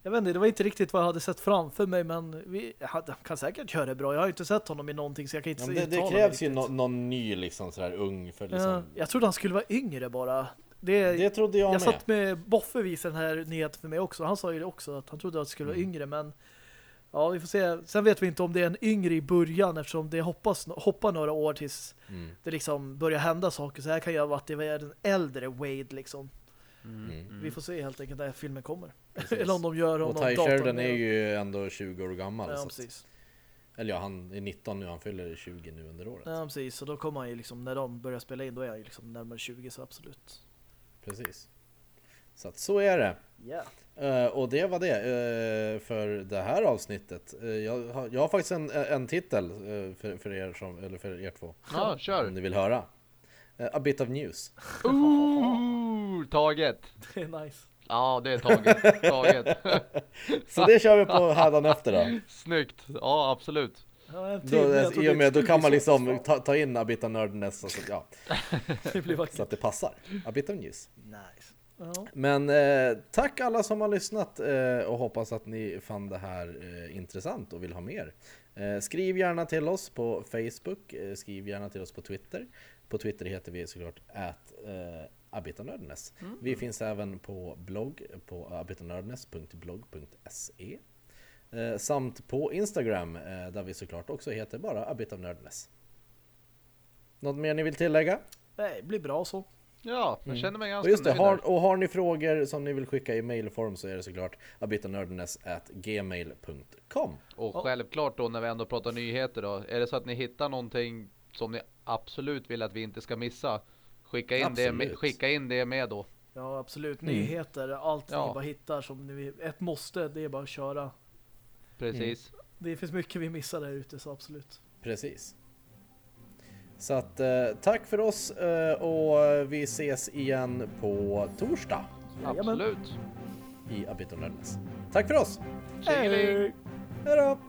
Jag vet inte, det var inte riktigt vad jag hade sett framför mig, men vi, han kan säkert göra det bra. Jag har ju inte sett honom i någonting, så jag kan inte Ja, det, det krävs ju nå- någon ny liksom sådär ung för Ja, liksom, jag trodde han skulle vara yngre bara. Det, Det trodde jag, jag med. satt med Boffe visade den här nyheten för mig också. Han sa ju det också att han trodde att det skulle Mm. vara yngre, men ja, vi får se. Sen vet vi inte om det är en yngre i början eftersom det hoppas, hoppar några år tills Mm. det liksom börjar hända saker. Så här kan ju ha varit det är en äldre Wade liksom. Mm. Vi får se helt enkelt när filmen kommer. Precis. Eller om de gör Och honom Ty datorn Sheridan är ju ändå 20 år gammal. Ja, så att, precis. eller ja, han är 19 nu, han fyller 20 nu under året. Ja, precis. Så då kommer han ju liksom, när de börjar spela in, då är han ju liksom närmare 20, så absolut. Precis. Så att så är det. Ja. Eh, och det var det eh, för det här avsnittet. Eh, jag, har, jag har faktiskt en, en titel eh, för, för, er som, eller för er två. Ja, Om kör. ni vill höra. A bit of news. Taget. Det är nice. Ja, det är taget. taget. Så det kör vi på hädanefter då. Snyggt. Ja, absolut. Ja, då I och med då kan man liksom ta, ta in a bit of nerdness och så, ja. Det blir så att det passar. A bit of news. Nice. Ja. Men eh, tack alla som har lyssnat eh, och hoppas att ni fann det här eh, intressant och vill ha mer. Eh, skriv gärna till oss på Facebook, eh, skriv gärna till oss på Twitter. På Twitter heter vi såklart at abitanördnes. Mm. Vi finns även på blogg på abitanördnes.blogg.se eh, Samt på Instagram eh, där vi såklart också heter bara abitanördnes. Något mer ni vill tillägga? Nej, det blir bra så. Ja, jag känner mig Och ganska just det, nöjd har, och har ni frågor som ni vill skicka i mailform så är det såklart abitanördnes@gmail.com. Och självklart då när vi ändå pratar nyheter då. Är det så att ni hittar någonting som ni absolut vill att vi inte ska missa. Skicka in, det med, skicka in det med då. Ja, absolut. Mm. Nyheter, allt Ja. ni bara hittar som ni, ett måste, det är bara att köra. Precis. Det finns mycket vi missar där ute, så absolut. Precis. Så att eh, tack för oss eh, och vi ses igen på torsdag. Absolut. i Abitonördnes. Tack för oss! Hej! Hej då!